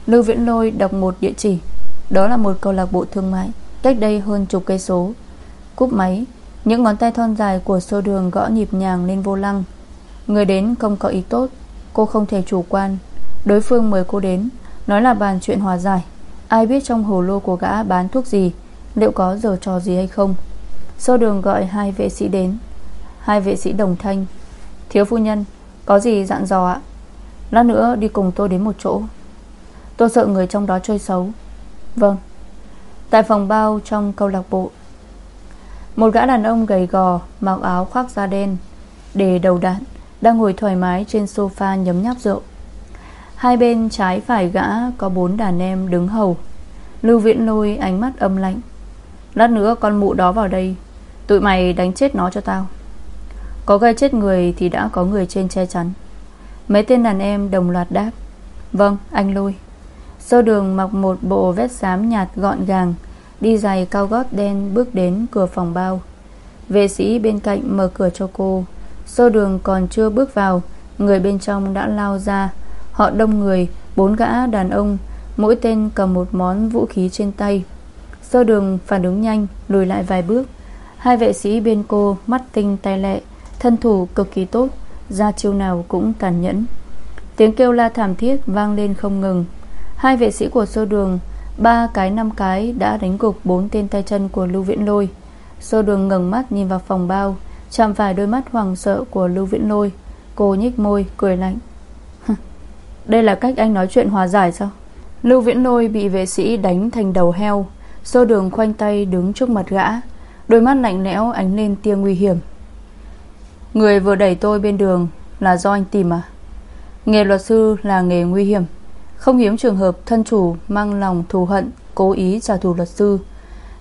Lưu Viễn Lôi đọc một địa chỉ. Đó là một câu lạc bộ thương mại, Cách đây hơn chục cây số. Cúp máy, Những ngón tay thon dài của sô đường gõ nhịp nhàng lên vô lăng. Người đến không có ý tốt, Cô không thể chủ quan. Đối phương mời cô đến, Nói là bàn chuyện hòa giải. Ai biết trong hồ lô của gã bán thuốc gì, Liệu có giờ trò gì hay không. Sô đường gọi hai vệ sĩ đến, Hai vệ sĩ đồng thanh, Thiếu phu nhân, Có gì dặn dò ạ? Lát nữa đi cùng tôi đến một chỗ. Tôi sợ người trong đó chơi xấu. Vâng. Tại phòng bao trong câu lạc bộ, Một gã đàn ông gầy gò, Mặc áo khoác da đen, Để đầu đạn, Đang ngồi thoải mái trên sofa nhấm nháp rượu. Hai bên trái phải gã Có bốn đàn em đứng hầu, Lưu Viễn lôi ánh mắt âm lạnh. Lát nữa con mụ đó vào đây Tụi mày đánh chết nó cho tao. Có gây chết người thì đã có người trên che chắn. Mấy tên đàn em đồng loạt đáp. Vâng anh lui. Sơ đường mặc một bộ vest xám nhạt gọn gàng, Đi giày cao gót đen bước đến cửa phòng bao. Vệ sĩ bên cạnh mở cửa cho cô. Sơ đường còn chưa bước vào, Người bên trong đã lao ra. Họ đông người, Bốn gã đàn ông, Mỗi tên cầm một món vũ khí trên tay. Sơ đường phản ứng nhanh, Lùi lại vài bước. Hai vệ sĩ bên cô mắt tinh tay lệ Thân thủ cực kỳ tốt, Ra chiêu nào cũng tàn nhẫn. Tiếng kêu la thảm thiết vang lên không ngừng. Hai vệ sĩ của sơ đường, Ba cái năm cái đã đánh gục Bốn tên tay chân của Lưu Viễn Lôi. Sơ đường ngẩng mắt nhìn vào phòng bao, Chạm phải đôi mắt hoàng sợ của Lưu Viễn Lôi. Cô nhích môi, cười lạnh. Đây là cách anh nói chuyện hòa giải sao? Lưu Viễn Lôi bị vệ sĩ đánh thành đầu heo. Sơ đường khoanh tay đứng trước mặt gã. Đôi mắt lạnh lẽo ánh lên tia nguy hiểm. Người vừa đẩy tôi bên đường Là do anh tìm à? Nghề luật sư là nghề nguy hiểm. Không hiếm trường hợp thân chủ Mang lòng thù hận Cố ý trả thù luật sư.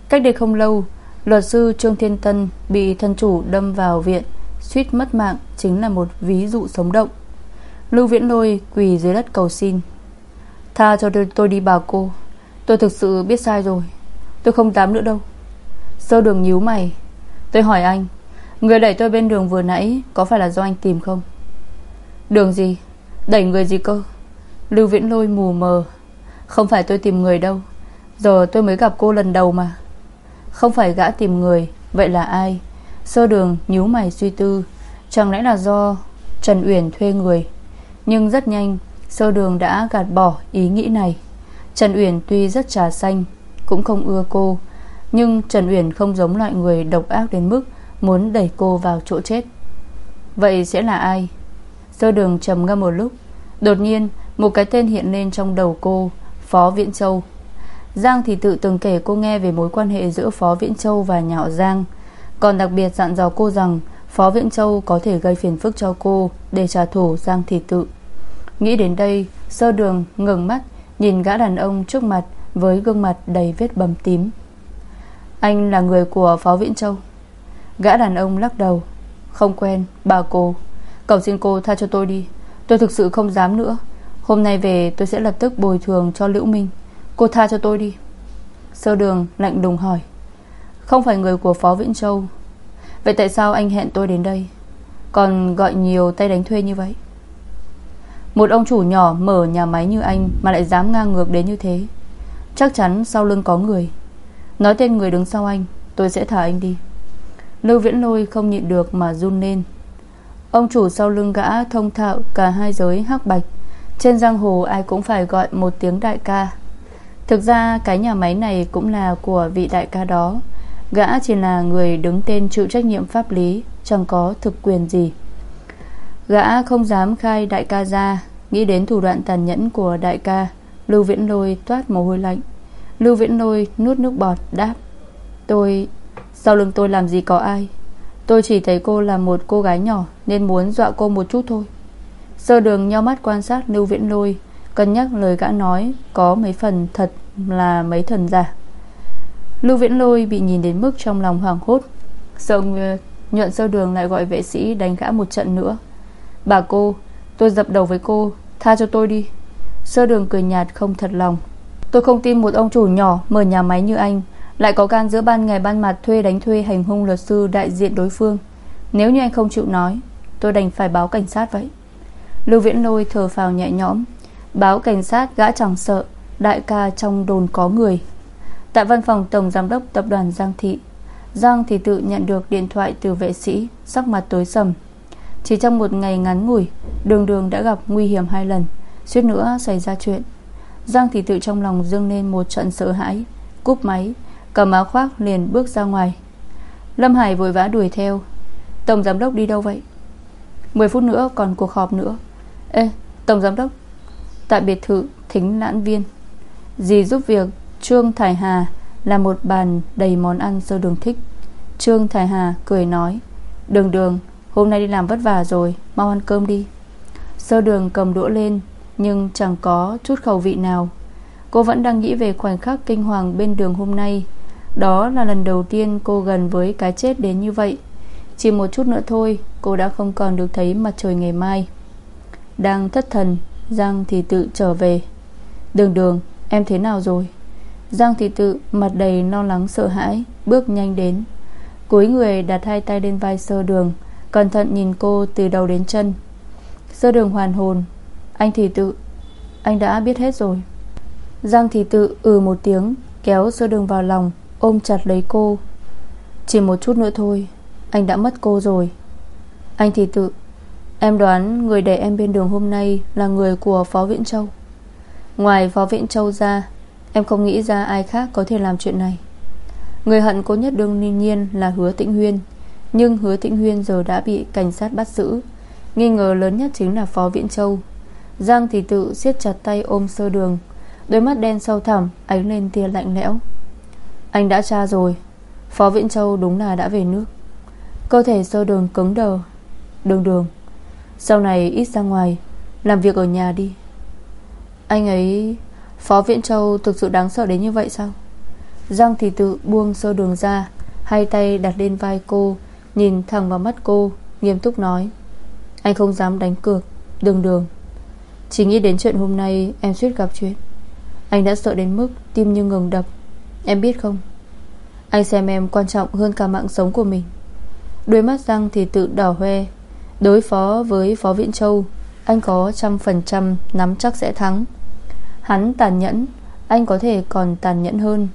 Cách đây không lâu Luật sư Trương Thiên Tân Bị thân chủ đâm vào viện Suýt mất mạng chính là một ví dụ sống động. Lưu Viễn Lôi quỳ dưới đất cầu xin. Tha cho tôi, tôi đi bà cô Tôi thực sự biết sai rồi. Tôi không dám nữa đâu. Sơ đường nhíu mày. Tôi hỏi anh, Người đẩy tôi bên đường vừa nãy Có phải là do anh tìm không? Đường gì? Đẩy người gì cơ? Lưu Viễn Lôi mù mờ. Không phải tôi tìm người đâu. Giờ tôi mới gặp cô lần đầu mà. Không phải gã tìm người, Vậy là ai? Sơ đường nhíu mày suy tư. Chẳng lẽ là do Trần Uyển thuê người? Nhưng rất nhanh, Sơ đường đã gạt bỏ ý nghĩ này. Trần Uyển tuy rất trà xanh, Cũng không ưa cô. Nhưng Trần Uyển không giống loại người độc ác đến mức Muốn đẩy cô vào chỗ chết. Vậy sẽ là ai? Sơ đường trầm ngâm một lúc. Đột nhiên, một cái tên hiện lên trong đầu cô, Phó Viễn Châu. Giang thì tự từng kể cô nghe về mối quan hệ giữa Phó Viễn Châu và Nhạo Giang. Còn đặc biệt dặn dò cô rằng Phó Viễn Châu có thể gây phiền phức cho cô Để trả thù Giang thì tự. Nghĩ đến đây, Sơ đường ngừng mắt, Nhìn gã đàn ông trước mặt Với gương mặt đầy vết bầm tím. Anh là người của Phó Viễn Châu. Gã đàn ông lắc đầu. Không quen, bà cô. Cầu xin cô tha cho tôi đi. Tôi thực sự không dám nữa. Hôm nay về, tôi sẽ lập tức bồi thường cho Liễu Minh. Cô tha cho tôi đi. Sơ đường lạnh đùng hỏi. Không phải người của Phó Viễn Châu. Vậy tại sao anh hẹn tôi đến đây? Còn gọi nhiều tay đánh thuê như vậy? Một ông chủ nhỏ mở nhà máy như anh Mà lại dám ngang ngược đến như thế. Chắc chắn sau lưng có người. Nói tên người đứng sau anh, Tôi sẽ thả anh đi. Lưu Viễn Lôi không nhịn được mà run lên. Ông chủ sau lưng gã thông thạo Cả hai giới hắc bạch. Trên giang hồ ai cũng phải gọi một tiếng đại ca. Thực ra, cái nhà máy này Cũng là của vị đại ca đó. Gã chỉ là người đứng tên chịu trách nhiệm pháp lý, Chẳng có thực quyền gì. Gã không dám khai đại ca ra. Nghĩ đến thủ đoạn tàn nhẫn của đại ca, Lưu Viễn Lôi toát mồ hôi lạnh. Lưu Viễn Lôi nuốt nước bọt, đáp, Tôi, Sau lưng tôi làm gì có ai? Tôi chỉ thấy cô là một cô gái nhỏ Nên muốn dọa cô một chút thôi. Sơ đường nhau mắt quan sát Lưu Viễn Lôi, Cân nhắc lời gã nói Có mấy phần thật là mấy thần giả. Lưu Viễn Lôi bị nhìn đến mức trong lòng hoảng hốt. Sợ nhuận sơ đường lại gọi vệ sĩ đánh gã một trận nữa. Bà cô, Tôi dập đầu với cô, Tha cho tôi đi. Sơ đường cười nhạt không thật lòng. Tôi không tin một ông chủ nhỏ mở nhà máy như anh Lại có gan giữa ban ngày ban mặt thuê đánh thuê hành hung luật sư đại diện đối phương. Nếu như anh không chịu nói, Tôi đành phải báo cảnh sát vậy. Lưu Viễn Lôi thở phào nhẹ nhõm, Báo cảnh sát gã chẳng sợ, Đại ca trong đồn có người. Tại văn phòng Tổng Giám đốc Tập đoàn Giang Thị, Giang thì tự nhận được điện thoại từ vệ sĩ, Sắc mặt tối sầm. Chỉ trong một ngày ngắn ngủi, Đường đường đã gặp nguy hiểm hai lần, Suýt nữa xảy ra chuyện. Giang thì tự trong lòng dâng lên một trận sợ hãi, Cúp máy, Cầm áo khoác liền bước ra ngoài. Lâm Hải vội vã đuổi theo. Tổng Giám đốc đi đâu vậy? 10 phút nữa còn cuộc họp nữa. Ê, Tổng Giám đốc, Tại biệt thự Thính Lãn Viên. Dì giúp việc, Trương Thải Hà Là một bàn đầy món ăn sơ đường thích. Trương Thải Hà cười nói, Đường đường, Hôm nay đi làm vất vả rồi, Mau ăn cơm đi. Sơ đường cầm đũa lên nhưng chẳng có chút khẩu vị nào. Cô vẫn đang nghĩ về khoảnh khắc kinh hoàng bên đường hôm nay. Đó là lần đầu tiên cô gần với cái chết đến như vậy. Chỉ một chút nữa thôi, Cô đã không còn được thấy mặt trời ngày mai. Đang thất thần, Giang thì tự trở về. Đường đường, em thế nào rồi? Giang thị tự mặt đầy lo lắng sợ hãi, Bước nhanh đến. Cúi người đặt hai tay lên vai sơ đường, Cẩn thận nhìn cô từ đầu đến chân. Sơ đường hoàn hồn anh thì tự, Anh đã biết hết rồi. Giang thì tự ừ một tiếng, Kéo sơ đường vào lòng, Ôm chặt lấy cô. Chỉ một chút nữa thôi, Anh đã mất cô rồi. Anh thì tự, Em đoán người để em bên đường hôm nay Là người của Phó Viễn Châu. Ngoài Phó Viễn Châu ra, Em không nghĩ ra ai khác có thể làm chuyện này. Người hận cô nhất đương nhiên là hứa tĩnh huyên. Nhưng hứa Tĩnh Huyên giờ đã bị cảnh sát bắt giữ. Nghi ngờ lớn nhất chính là Phó Viễn Châu. Giang thì tự siết chặt tay ôm sơ đường. Đôi mắt đen sâu thẳm, Ánh lên tia lạnh lẽo. Anh đã tra rồi. Phó Viễn Châu đúng là đã về nước. Cơ thể sơ đường cứng đờ. Đường đường. Sau này ít ra ngoài, Làm việc ở nhà đi. Anh ấy, Phó Viễn Châu thực sự đáng sợ đến như vậy sao? Giang thì tự buông sơ đường ra, Hai tay đặt lên vai cô, Nhìn thẳng vào mắt cô, Nghiêm túc nói. Anh không dám đánh cược. Đường đường. Chỉ nghĩ đến chuyện hôm nay em suýt gặp chuyện. Anh đã sợ đến mức tim như ngừng đập. Em biết không? Anh xem em quan trọng hơn cả mạng sống của mình. Đôi mắt răng thì tự đỏ hoe. Đối phó với Phó Viễn Châu, Anh có trăm phần trăm nắm chắc sẽ thắng. Hắn tàn nhẫn, Anh có thể còn tàn nhẫn hơn.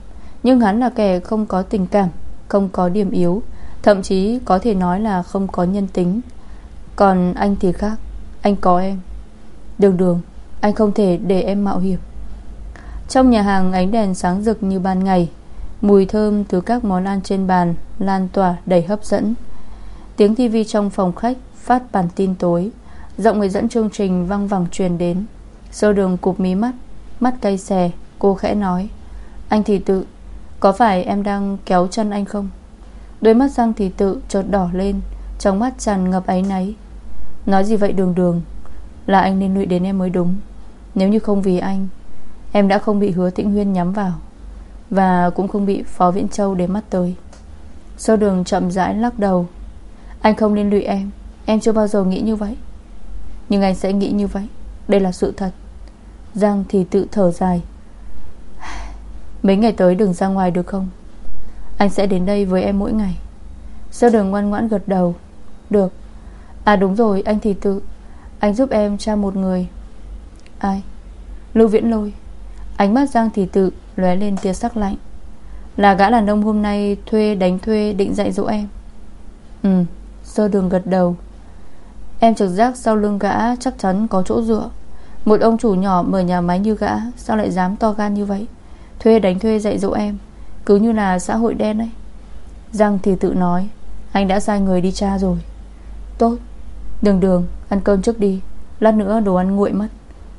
Nhưng hắn là kẻ không có tình cảm, Không có điểm yếu, Thậm chí có thể nói là không có nhân tính. Còn anh thì khác, Anh có em. Đường đường, Anh không thể để em mạo hiểm. Trong nhà hàng, ánh đèn sáng rực như ban ngày. Mùi thơm từ các món ăn trên bàn Lan tỏa đầy hấp dẫn. Tiếng tivi trong phòng khách Phát bản tin tối. Giọng người dẫn chương trình văng vẳng truyền đến. Sơ đường cụp mí mắt Mắt cay xè, Cô khẽ nói. Anh thì tự, Có phải em đang kéo chân anh không? Đôi mắt Giang thì tự chợt đỏ lên, Trong mắt tràn ngập áy náy. Nói gì vậy đường đường? Là anh nên lụy đến em mới đúng. Nếu như không vì anh, Em đã không bị hứa tĩnh huyên nhắm vào, Và cũng không bị Phó Viễn Châu để mắt tới. Sơ đường chậm rãi lắc đầu, Anh không nên lụy em Em chưa bao giờ nghĩ như vậy. Nhưng anh sẽ nghĩ như vậy, Đây là sự thật. Giang thì tự thở dài. (sighs) Mấy ngày tới đừng ra ngoài được không? Anh sẽ đến đây với em mỗi ngày. Sơ đường ngoan ngoãn gật đầu. Được. À đúng rồi, anh thì tự anh giúp em tra một người. Ai? Lưu Viễn Lôi. Ánh mắt Giang thị tự lóe lên tia sắc lạnh. Là gã đàn ông hôm nay Thuê đánh thuê định dạy dỗ em. Ừ Sơ đường gật đầu. Em trực giác sau lưng gã chắc chắn có chỗ dựa. Một ông chủ nhỏ mở nhà máy như gã, Sao lại dám to gan như vậy? Thuê đánh thuê dạy dỗ em, Cứ như là xã hội đen ấy. Giang thì tự nói, Anh đã sai người đi tra rồi. Tốt. Đường đường, ăn cơm trước đi. Lát nữa đồ ăn nguội mất.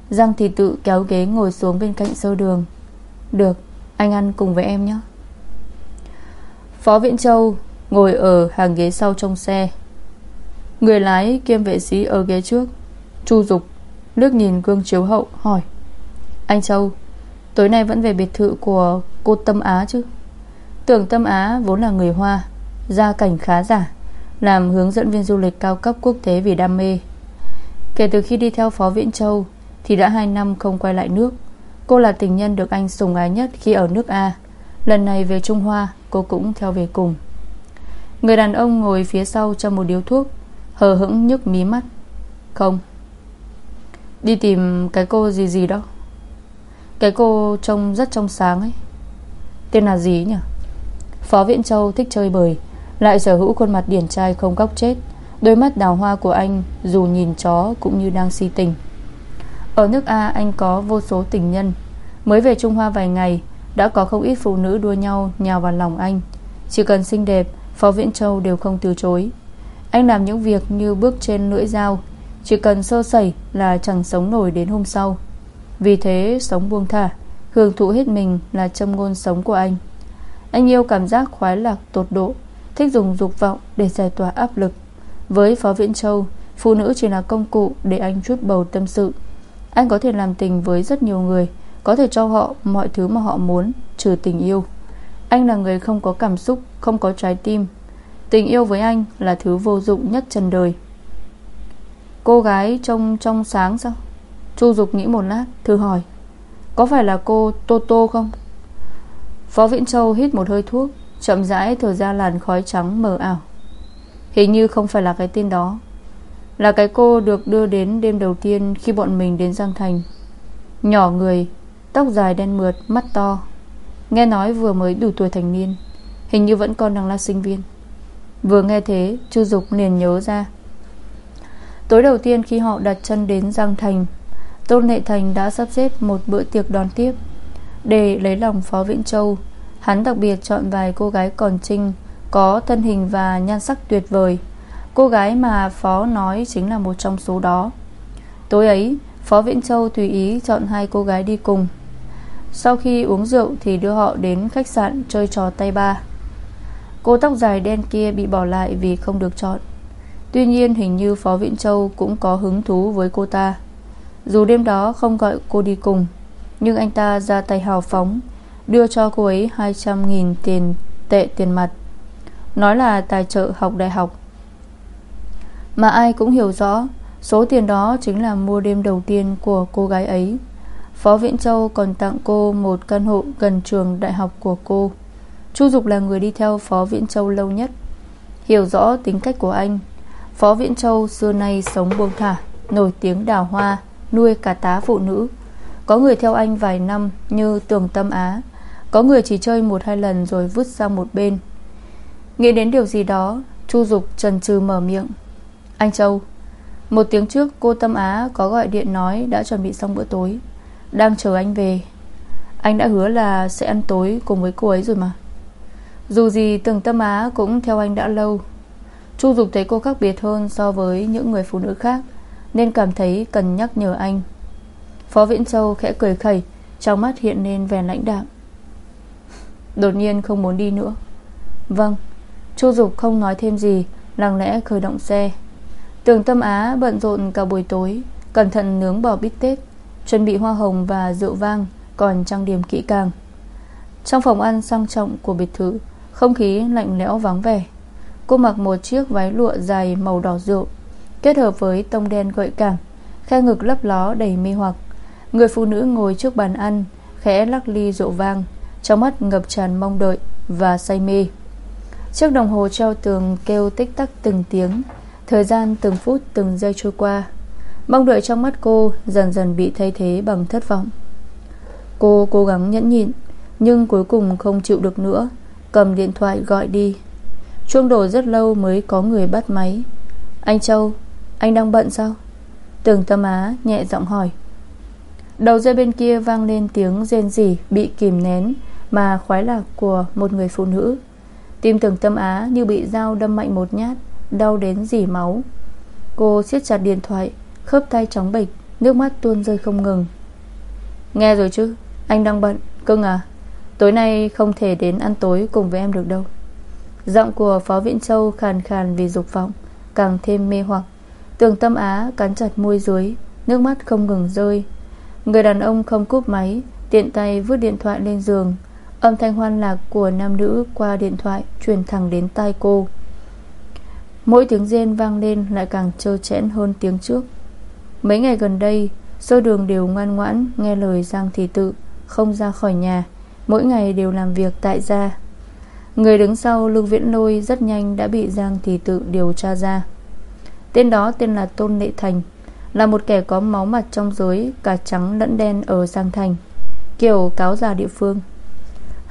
Giang thì tự kéo ghế ngồi xuống bên cạnh sơ đường. Được, Anh ăn cùng với em nhé. Phó Viễn Châu Ngồi ở hàng ghế sau trong xe. Người lái kiêm vệ sĩ ở ghế trước. Chu Dục Nước nhìn gương chiếu hậu, hỏi. Anh Châu, Tối nay vẫn về biệt thự của cô Tâm Á chứ? Tưởng Tâm Á vốn là người Hoa, Gia cảnh khá giả. Làm hướng dẫn viên du lịch cao cấp quốc tế vì đam mê. Kể từ khi đi theo Phó Viễn Châu Thì đã 2 năm không quay lại nước. Cô là tình nhân được anh sùng ái nhất khi ở nước A. Lần này về Trung Hoa, Cô cũng theo về cùng. Người đàn ông ngồi phía sau trong một điếu thuốc, Hờ hững nhức mí mắt. Không. Đi tìm cái cô gì gì đó. Cái cô trông rất trong sáng ấy. Tên là gì nhỉ? Phó Viễn Châu thích chơi bời. Lại sở hữu khuôn mặt điển trai không góc chết. Đôi mắt đào hoa của anh, Dù nhìn chó cũng như đang si tình. Ở nước A, anh có vô số tình nhân. Mới về Trung Hoa vài ngày, Đã có không ít phụ nữ đua nhau Nhào vào lòng anh. Chỉ cần xinh đẹp, Phó Viễn Châu đều không từ chối. Anh làm những việc như bước trên lưỡi dao, Chỉ cần sơ sẩy là chẳng sống nổi đến hôm sau. Vì thế, sống buông thả, Hưởng thụ hết mình là châm ngôn sống của anh. Anh yêu cảm giác khoái lạc tột độ. Thích dùng dục vọng để giải tỏa áp lực. Với Phó Viễn Châu, Phụ nữ chỉ là công cụ để anh chút bầu tâm sự. Anh có thể làm tình với rất nhiều người, Có thể cho họ mọi thứ mà họ muốn, Trừ tình yêu. Anh là người không có cảm xúc, Không có trái tim. Tình yêu với anh là thứ vô dụng nhất trần đời. Cô gái trông trong sáng sao? Chu Dục nghĩ một lát, Thử hỏi. Có phải là cô toto không? Phó Viễn Châu hít một hơi thuốc. Chậm rãi thổi ra làn khói trắng mờ ảo. Hình như không phải là cái tên đó. Là cái cô được đưa đến đêm đầu tiên Khi bọn mình đến Giang Thành. Nhỏ người Tóc dài đen mượt, mắt to. Nghe nói vừa mới đủ tuổi thành niên Hình như vẫn còn đang là sinh viên. Vừa nghe thế Chu Dục liền nhớ ra. Tối đầu tiên khi họ đặt chân đến Giang Thành Tôn Lệ Thành đã sắp xếp Một bữa tiệc đón tiếp Để lấy lòng Phó Vĩnh Châu. Hắn đặc biệt chọn vài cô gái còn trinh, Có thân hình và nhan sắc tuyệt vời. Cô gái mà Phó nói chính là một trong số đó. Tối ấy, Phó Viễn Châu tùy ý chọn hai cô gái đi cùng. Sau khi uống rượu Thì đưa họ đến khách sạn chơi trò tay ba. Cô tóc dài đen kia bị bỏ lại Vì không được chọn. Tuy nhiên, hình như Phó Viễn Châu Cũng có hứng thú với cô ta. Dù đêm đó không gọi cô đi cùng, Nhưng anh ta ra tay hào phóng Đưa cho cô ấy 200.000 tiền tệ tiền mặt. Nói là tài trợ học đại học. Mà ai cũng hiểu rõ, Số tiền đó chính là mua đêm đầu tiên của cô gái ấy. Phó Viễn Châu còn tặng cô một căn hộ gần trường đại học của cô. Chu Dục là người đi theo Phó Viễn Châu lâu nhất. Hiểu rõ tính cách của anh, Phó Viễn Châu xưa nay sống buông thả, Nổi tiếng đào hoa, Nuôi cả tá phụ nữ. Có người theo anh vài năm như Tường Tâm Á có người chỉ chơi một hai lần rồi vứt sang một bên. Nghĩ đến điều gì đó, Chu Dục trần trừ mở miệng. Anh Châu, Một tiếng trước cô Tâm Á có gọi điện nói Đã chuẩn bị xong bữa tối. Đang chờ anh về. Anh đã hứa là sẽ ăn tối cùng với cô ấy rồi mà. Dù gì từng Tâm Á cũng theo anh đã lâu. Chu Dục thấy cô khác biệt hơn So với những người phụ nữ khác, Nên cảm thấy cần nhắc nhở anh. Phó Viễn Châu khẽ cười khẩy, Trong mắt hiện lên vẻ lãnh đạm. Đột nhiên không muốn đi nữa. Vâng Chu Dục không nói thêm gì, Lặng lẽ khởi động xe. Tường Tâm Á bận rộn cả buổi tối, Cẩn thận nướng bò bít tết, Chuẩn bị hoa hồng và rượu vang, Còn trang điểm kỹ càng. Trong phòng ăn sang trọng của biệt thự, Không khí lạnh lẽo vắng vẻ. Cô mặc một chiếc váy lụa dài màu đỏ rượu, Kết hợp với tông đen gợi cảm, Khe ngực lấp ló đầy mê hoặc. Người phụ nữ ngồi trước bàn ăn, Khẽ lắc ly rượu vang. Trong mắt ngập tràn mong đợi Và say mê. Chiếc đồng hồ treo tường kêu tích tắc từng tiếng. Thời gian từng phút, từng giây trôi qua. Mong đợi trong mắt cô Dần dần bị thay thế bằng thất vọng. Cô cố gắng nhẫn nhịn, Nhưng cuối cùng không chịu được nữa. Cầm điện thoại gọi đi. Chuông đổ rất lâu mới có người bắt máy. Anh Châu, Anh đang bận sao? Tường tâm á nhẹ giọng hỏi. Đầu dây bên kia vang lên tiếng rên rỉ Bị kìm nén. Mà khoái lạc của một người phụ nữ. Tim tưởng tâm á như bị dao đâm mạnh một nhát, Đau đến dỉ máu. Cô siết chặt điện thoại, Khớp tay trắng bịch, Nước mắt tuôn rơi không ngừng. Nghe rồi chứ, Anh đang bận, Cưng à? Tối nay không thể đến ăn tối cùng với em được đâu. Giọng của Phó Viễn Châu khàn khàn vì dục vọng, Càng thêm mê hoặc. Tường tâm á cắn chặt môi dưới, Nước mắt không ngừng rơi. Người đàn ông không cúp máy, Tiện tay vứt điện thoại lên giường. Âm thanh hoan lạc của nam nữ qua điện thoại Truyền thẳng đến tai cô. Mỗi tiếng rên vang lên Lại càng trơ chẽn hơn tiếng trước. Mấy ngày gần đây Sơ đường đều ngoan ngoãn Nghe lời Giang Thị Tự Không ra khỏi nhà, Mỗi ngày đều làm việc tại gia. Người đứng sau Lương Viễn Lôi Rất nhanh đã bị Giang Thị Tự điều tra ra. Tên đó tên là Tôn Lệ Thành, Là một kẻ có máu mặt trong giới, Cả trắng lẫn đen ở Giang Thành, Kiểu cáo già địa phương.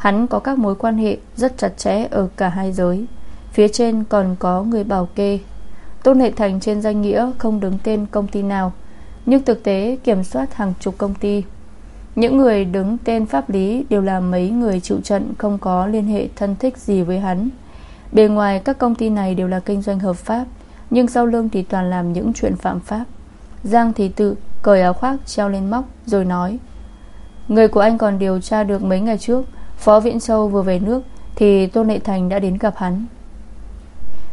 Hắn có các mối quan hệ rất chặt chẽ ở cả hai giới. Phía trên còn có người bảo kê. Tôn Hệ Thành trên danh nghĩa không đứng tên công ty nào, Nhưng thực tế kiểm soát hàng chục công ty. Những người đứng tên pháp lý đều là mấy người chịu trận Không có liên hệ thân thích gì với hắn. Bề ngoài, các công ty này đều là kinh doanh hợp pháp, Nhưng sau lưng thì toàn làm những chuyện phạm pháp. Giang thì tự cởi áo khoác treo lên móc, Rồi nói, Người của anh còn điều tra được mấy ngày trước Phó Viễn Châu vừa về nước Thì Tôn Lệ Thành đã đến gặp hắn.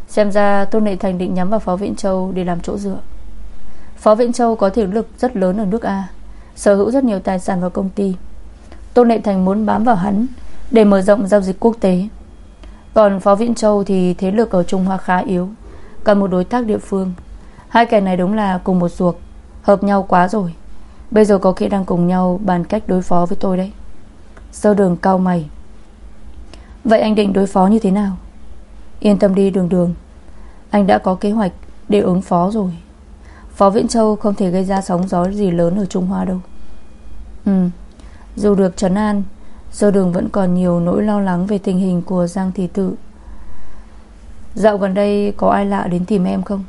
Xem ra Tôn Lệ Thành định nhắm vào Phó Viễn Châu Để làm chỗ dựa. Phó Viễn Châu có thể lực rất lớn ở nước A, Sở hữu rất nhiều tài sản và công ty. Tôn Lệ Thành muốn bám vào hắn Để mở rộng giao dịch quốc tế. Còn Phó Viễn Châu thì thế lực ở Trung Hoa khá yếu Cần một đối tác địa phương. Hai kẻ này đúng là cùng một ruột, Hợp nhau quá rồi. Bây giờ có khi đang cùng nhau bàn cách đối phó với tôi đấy. Sơ đường cao mày. Vậy anh định đối phó như thế nào? Yên tâm đi, đường đường. Anh đã có kế hoạch để ứng phó rồi. Phó Viễn Châu không thể gây ra sóng gió gì lớn ở Trung Hoa đâu. Ừ Dù được trấn an Sơ đường vẫn còn nhiều nỗi lo lắng Về tình hình của Giang Thị Tự. Dạo gần đây có ai lạ đến tìm em không?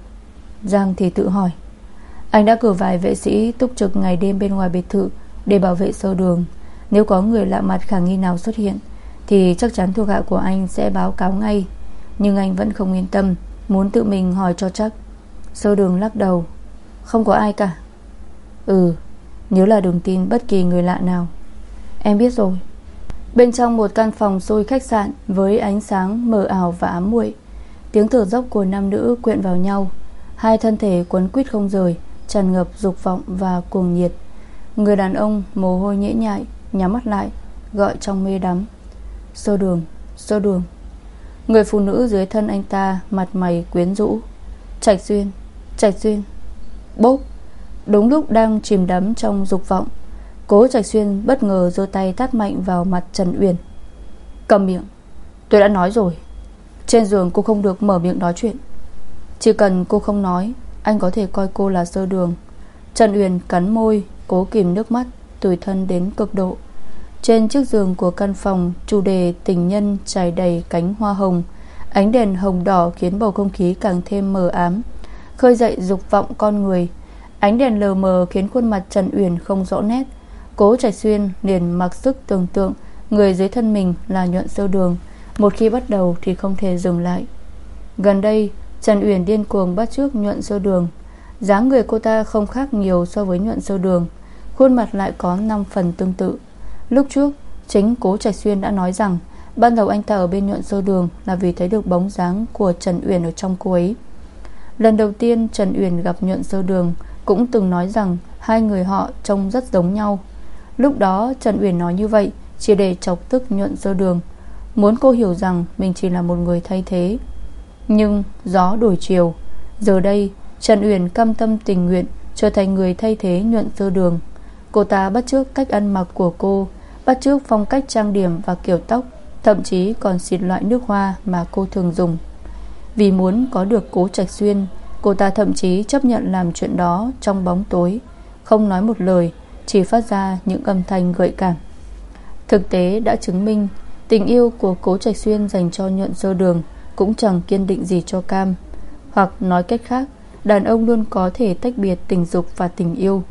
Giang Thị Tự hỏi. Anh đã cử vài vệ sĩ túc trực ngày đêm bên ngoài biệt thự Để bảo vệ sơ đường. Nếu có người lạ mặt khả nghi nào xuất hiện, Thì chắc chắn thuộc hạ của anh sẽ báo cáo ngay. Nhưng anh vẫn không yên tâm, Muốn tự mình hỏi cho chắc. Sơ đường lắc đầu. Không có ai cả. Ừ nếu là đừng tin bất kỳ người lạ nào. Em biết rồi. Bên trong một căn phòng xôi khách sạn Với ánh sáng mờ ảo và ám muội, Tiếng thở dốc của nam nữ quyện vào nhau, Hai thân thể quấn quýt không rời, Tràn ngập dục vọng và cuồng nhiệt. Người đàn ông mồ hôi nhễ nhại Nhắm mắt lại Gọi trong mê đắm. Sơ đường, sơ đường. Người phụ nữ dưới thân anh ta Mặt mày quyến rũ. Trạch duyên, trạch duyên. Bốp. Đúng lúc đang chìm đắm trong dục vọng Cố Trạch Xuyên bất ngờ giơ tay tát mạnh vào mặt Trần Uyển. Cầm miệng. Tôi đã nói rồi. Trên giường cô không được mở miệng nói chuyện. Chỉ cần cô không nói Anh có thể coi cô là sơ đường. Trần Uyển cắn môi Cố kìm nước mắt. Tủi thân đến cực độ. Trên chiếc giường của căn phòng, Chủ đề tình nhân trải đầy cánh hoa hồng, Ánh đèn hồng đỏ khiến bầu không khí càng thêm mờ ám, Khơi dậy dục vọng con người. Ánh đèn lờ mờ khiến khuôn mặt Trần Uyển không rõ nét. Cố Trạch Xuyên liền mặc sức tưởng tượng Người dưới thân mình là nhuận sơ đường. Một khi bắt đầu thì không thể dừng lại. Gần đây, Trần Uyển điên cuồng bắt trước nhuận sơ đường. Dáng người cô ta không khác nhiều so với nhuận sơ đường. Khuôn mặt lại có 5 phần tương tự. Lúc trước, Chính Cố Trạch Xuyên đã nói rằng, Ban đầu anh ta ở bên nhuận sơ đường Là vì thấy được bóng dáng của Trần Uyển ở trong cô ấy. Lần đầu tiên Trần Uyển gặp nhuận sơ đường, Cũng từng nói rằng Hai người họ trông rất giống nhau. Lúc đó, Trần Uyển nói như vậy, Chỉ để chọc tức nhuận sơ đường. Muốn cô hiểu rằng mình chỉ là một người thay thế. Nhưng gió đổi chiều. Giờ đây, Trần Uyển cam tâm tình nguyện Trở thành người thay thế nhuận sơ đường. Cô ta bắt chước cách ăn mặc của cô, Bắt chước phong cách trang điểm và kiểu tóc, Thậm chí còn xịt loại nước hoa Mà cô thường dùng. Vì muốn có được cố trạch xuyên, Cô ta thậm chí chấp nhận làm chuyện đó Trong bóng tối, Không nói một lời, Chỉ phát ra những âm thanh gợi cảm. Thực tế đã chứng minh, Tình yêu của cố trạch xuyên dành cho nhuận sơ đường Cũng chẳng kiên định gì cho cam. Hoặc nói cách khác, Đàn ông luôn có thể tách biệt tình dục và tình yêu.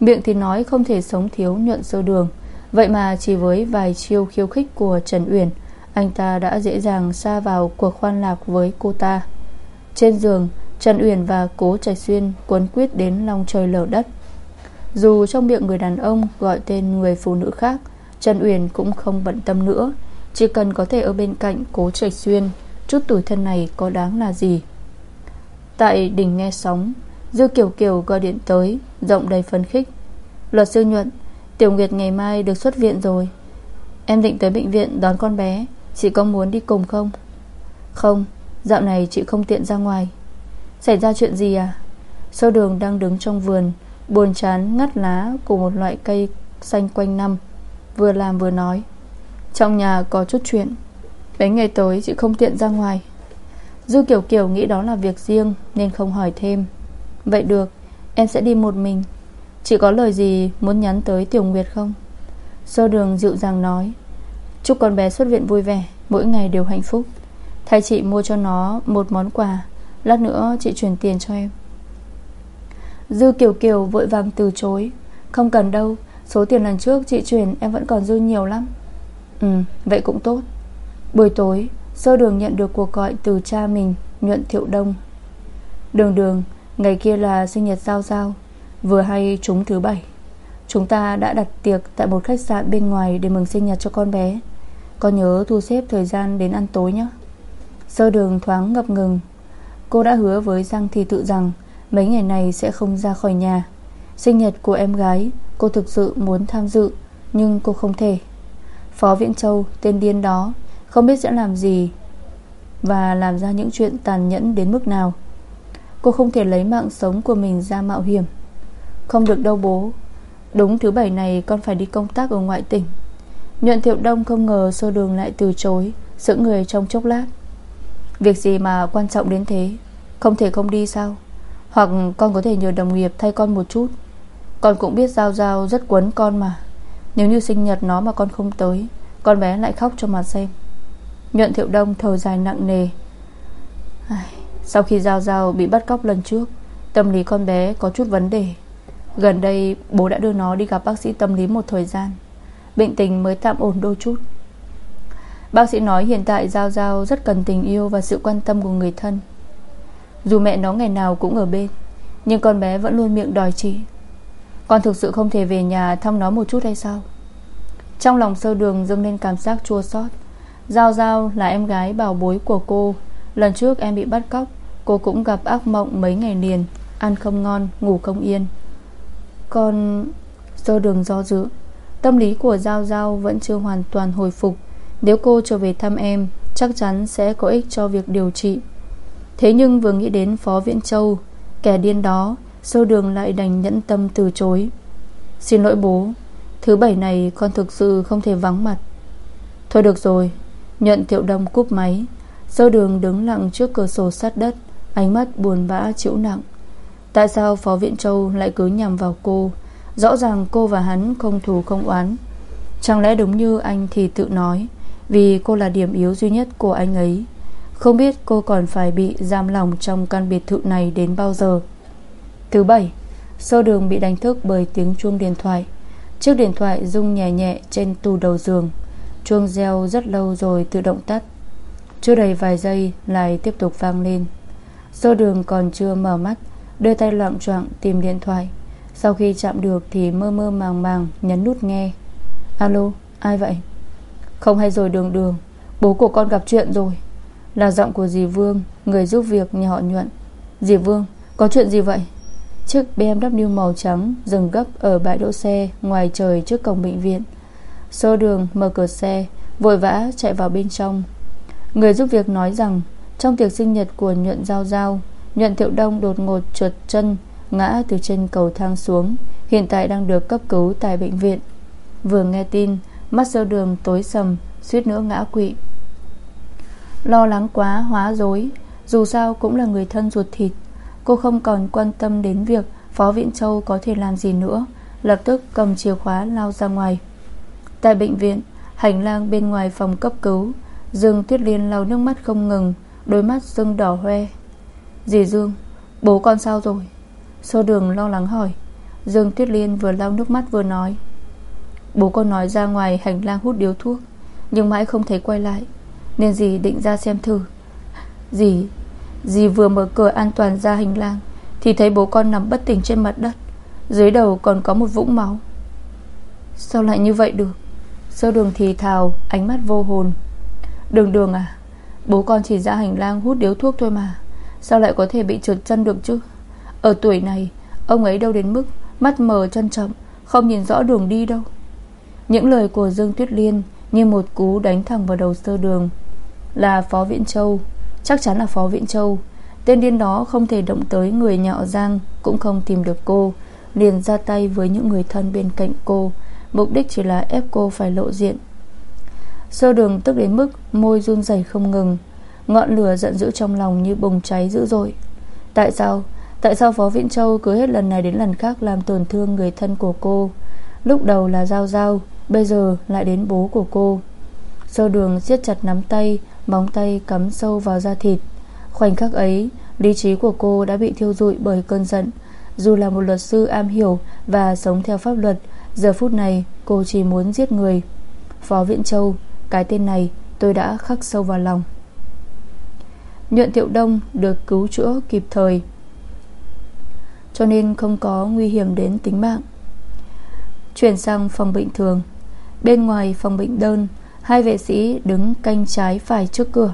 Miệng thì nói không thể sống thiếu nhuận sơ đường. Vậy mà chỉ với vài chiêu khiêu khích của Trần Uyển, Anh ta đã dễ dàng xa vào cuộc khoan lạc với cô ta. Trên giường, Trần Uyển và Cố Trạch Xuyên Quấn quyết đến lòng trời lở đất. Dù trong miệng người đàn ông Gọi tên người phụ nữ khác, Trần Uyển cũng không bận tâm nữa. Chỉ cần có thể ở bên cạnh Cố Trạch Xuyên, Chút tuổi thân này có đáng là gì? Tại đỉnh nghe sóng Dư Kiều Kiều gọi điện tới Rộng đầy phấn khích. Luật sư nhuận, Tiểu Nguyệt ngày mai được xuất viện rồi. Em định tới bệnh viện đón con bé, Chị có muốn đi cùng không? Không, Dạo này chị không tiện ra ngoài. Xảy ra chuyện gì à? Sâu đường đang đứng trong vườn, Buồn chán ngắt lá của một loại cây xanh quanh năm. Vừa làm vừa nói. Trong nhà có chút chuyện. Mấy ngày tới chị không tiện ra ngoài. Dư Kiều Kiều nghĩ đó là việc riêng, Nên không hỏi thêm. Vậy được, em sẽ đi một mình. Chị có lời gì muốn nhắn tới Tiểu Nguyệt không? Sơ đường dịu dàng nói. Chúc con bé xuất viện vui vẻ, Mỗi ngày đều hạnh phúc. Thay chị mua cho nó một món quà, Lát nữa chị chuyển tiền cho em. Dư Kiều Kiều vội vàng từ chối. Không cần đâu, Số tiền lần trước chị chuyển em vẫn còn dư nhiều lắm. Ừ vậy cũng tốt. Buổi tối, Sơ đường nhận được cuộc gọi từ cha mình, Nhuận Thiệu Đông. Đường đường Ngày kia là sinh nhật Giao Giao, Vừa hay trúng thứ bảy. Chúng ta đã đặt tiệc tại một khách sạn bên ngoài Để mừng sinh nhật cho con bé. Con nhớ thu xếp thời gian đến ăn tối nhé. Sơ đường thoáng ngập ngừng. Cô đã hứa với Giang Thị Tự rằng Mấy ngày này sẽ không ra khỏi nhà. Sinh nhật của em gái, Cô thực sự muốn tham dự, Nhưng cô không thể. Phó Viễn Châu, tên điên đó, Không biết sẽ làm gì Và làm ra những chuyện tàn nhẫn đến mức nào. Cô không thể lấy mạng sống của mình ra mạo hiểm. Không được đâu bố. Đúng thứ bảy này con phải đi công tác ở ngoại tỉnh. Nhuận Thiệu Đông không ngờ sô đường lại từ chối, Giữ người trong chốc lát. Việc gì mà quan trọng đến thế? Không thể không đi sao? Hoặc con có thể nhờ đồng nghiệp thay con một chút. Con cũng biết Giao Giao rất quấn con mà. Nếu như sinh nhật nó mà con không tới, Con bé lại khóc cho mà xem. Nhuận Thiệu Đông thở dài nặng nề. Sau khi Giao Giao bị bắt cóc lần trước, Tâm lý con bé có chút vấn đề. Gần đây, bố đã đưa nó đi gặp bác sĩ tâm lý một thời gian. Bệnh tình mới tạm ổn đôi chút. Bác sĩ nói hiện tại Giao Giao rất cần tình yêu Và sự quan tâm của người thân. Dù mẹ nó ngày nào cũng ở bên, Nhưng con bé vẫn luôn miệng đòi chị. Con thực sự không thể về nhà thăm nó một chút hay sao? Trong lòng sơ đường dâng lên cảm giác chua xót. Giao Giao là em gái bảo bối của cô Lần trước em bị bắt cóc Cô cũng gặp ác mộng mấy ngày liền Ăn không ngon, ngủ không yên. Còn do đường do dự Tâm lý của Giao Giao vẫn chưa hoàn toàn hồi phục. Nếu cô trở về thăm em Chắc chắn sẽ có ích cho việc điều trị. Thế nhưng vừa nghĩ đến Phó Viễn Châu Kẻ điên đó Sơ đường lại đành nhẫn tâm từ chối. Xin lỗi bố Thứ bảy này con thực sự không thể vắng mặt. Thôi được rồi Nhận thiệu đông cúp máy. Sơ đường đứng lặng trước cửa sổ sát đất, Ánh mắt buồn bã chịu nặng. Tại sao Phó Viện Châu lại cứ nhằm vào cô? Rõ ràng cô và hắn không thù không oán. Chẳng lẽ đúng như anh thì tự nói, Vì cô là điểm yếu duy nhất của anh ấy. Không biết cô còn phải bị giam lòng Trong căn biệt thự này đến bao giờ. Thứ bảy Sơ đường bị đánh thức bởi tiếng chuông điện thoại. Chiếc điện thoại rung nhẹ nhẹ Trên tủ đầu giường. Chuông reo rất lâu rồi tự động tắt. Chưa đầy vài giây Lại tiếp tục vang lên. Dô đường còn chưa mở mắt Đưa tay loạn trọng tìm điện thoại. Sau khi chạm được thì mơ mơ màng màng Nhấn nút nghe. Alo ai vậy? Không hay rồi đường đường Bố của con gặp chuyện rồi. Là giọng của dì Vương Người giúp việc nhà họ nhuận. Dì Vương có chuyện gì vậy? Chiếc BMW màu trắng dừng gấp ở bãi đỗ xe ngoài trời trước cổng bệnh viện. Sơ đường mở cửa xe, vội vã chạy vào bên trong. Người giúp việc nói rằng trong tiệc sinh nhật của nhuận giao giao, nhuận thiệu đông đột ngột trượt chân, ngã từ trên cầu thang xuống, hiện tại đang được cấp cứu tại bệnh viện. Vừa nghe tin, mắt sơ đường tối sầm, suýt nữa ngã quỵ. Lo lắng quá hóa dối, dù sao cũng là người thân ruột thịt Cô không còn quan tâm đến việc Phó viện Châu có thể làm gì nữa Lập tức cầm chìa khóa lao ra ngoài Tại bệnh viện Hành lang bên ngoài phòng cấp cứu Dương Tuyết Liên lau nước mắt không ngừng, Đôi mắt dưng đỏ hoe. Dì Dương, Bố con sao rồi? Sơ đường lo lắng hỏi. Dương Tuyết Liên vừa lau nước mắt vừa nói. Bố con nói ra ngoài hành lang hút điếu thuốc, Nhưng mãi không thấy quay lại, Nên dì định ra xem thử. Dì Dì vừa mở cửa an toàn ra hành lang, Thì thấy bố con nằm bất tỉnh trên mặt đất, Dưới đầu còn có một vũng máu. Sao lại như vậy được? Sơ đường thì thào, Ánh mắt vô hồn. Đường đường à? Bố con chỉ ra hành lang hút điếu thuốc thôi mà. Sao lại có thể bị trượt chân được chứ? Ở tuổi này, Ông ấy đâu đến mức Mắt mờ chân chậm Không nhìn rõ đường đi đâu. Những lời của Dương Tuyết Liên Như một cú đánh thẳng vào đầu sơ đường Là Phó Viễn Châu. Chắc chắn là Phó Viễn Châu. Tên điên đó không thể động tới người nhạo Giang, Cũng không tìm được cô. Liền ra tay với những người thân bên cạnh cô. Mục đích chỉ là ép cô phải lộ diện. Sơ đường tức đến mức Môi run rẩy không ngừng. Ngọn lửa giận dữ trong lòng như bùng cháy dữ dội. Tại sao? Tại sao Phó Viễn Châu cứ hết lần này đến lần khác Làm tổn thương người thân của cô? Lúc đầu là Giao Giao, Bây giờ lại đến bố của cô. Sơ đường siết chặt nắm tay, Móng tay cắm sâu vào da thịt. Khoảnh khắc ấy, Lý trí của cô đã bị thiêu rụi bởi cơn giận. Dù là một luật sư am hiểu Và sống theo pháp luật, Giờ phút này cô chỉ muốn giết người. Phó Viễn Châu cái tên này tôi đã khắc sâu vào lòng. Nhuận Thiệu Đông được cứu chữa kịp thời, Cho nên không có nguy hiểm đến tính mạng. Chuyển sang phòng bệnh thường. Bên ngoài phòng bệnh đơn, Hai vệ sĩ đứng canh trái phải trước cửa.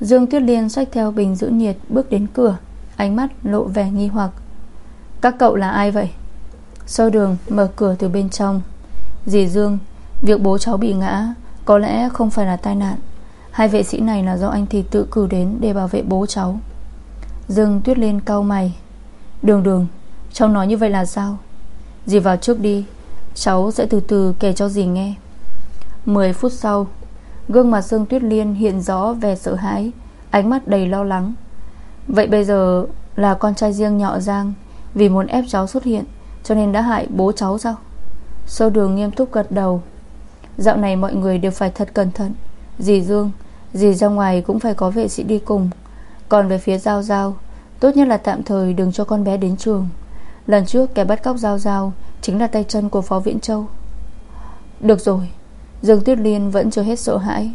Dương Tuyết Liên xách theo bình giữ nhiệt Bước đến cửa, Ánh mắt lộ vẻ nghi hoặc. Các cậu là ai vậy? Sơ đường mở cửa từ bên trong, Dì Dương Việc bố cháu bị ngã Có lẽ không phải là tai nạn. Hai vệ sĩ này là do anh thì tự cử đến Để bảo vệ bố cháu. Dương Tuyết Liên cau mày. Đường đường, Cháu nói như vậy là sao? Dì vào trước đi, Cháu sẽ từ từ kể cho dì nghe. 10 phút sau, Gương mặt Dương Tuyết Liên hiện rõ vẻ sợ hãi, Ánh mắt đầy lo lắng. Vậy bây giờ là con trai riêng nhọ Giang Vì muốn ép cháu xuất hiện Cho nên đã hại bố cháu sao? Sơ đường nghiêm túc gật đầu Dạo này mọi người đều phải thật cẩn thận. Dì Dương, Dì ra ngoài cũng phải có vệ sĩ đi cùng. Còn về phía Giao Giao, Tốt nhất là tạm thời đừng cho con bé đến trường. Lần trước kẻ bắt cóc Giao Giao Chính là tay chân của Phó Viễn Châu. Được rồi, Dương Tuyết Liên vẫn chưa hết sợ hãi.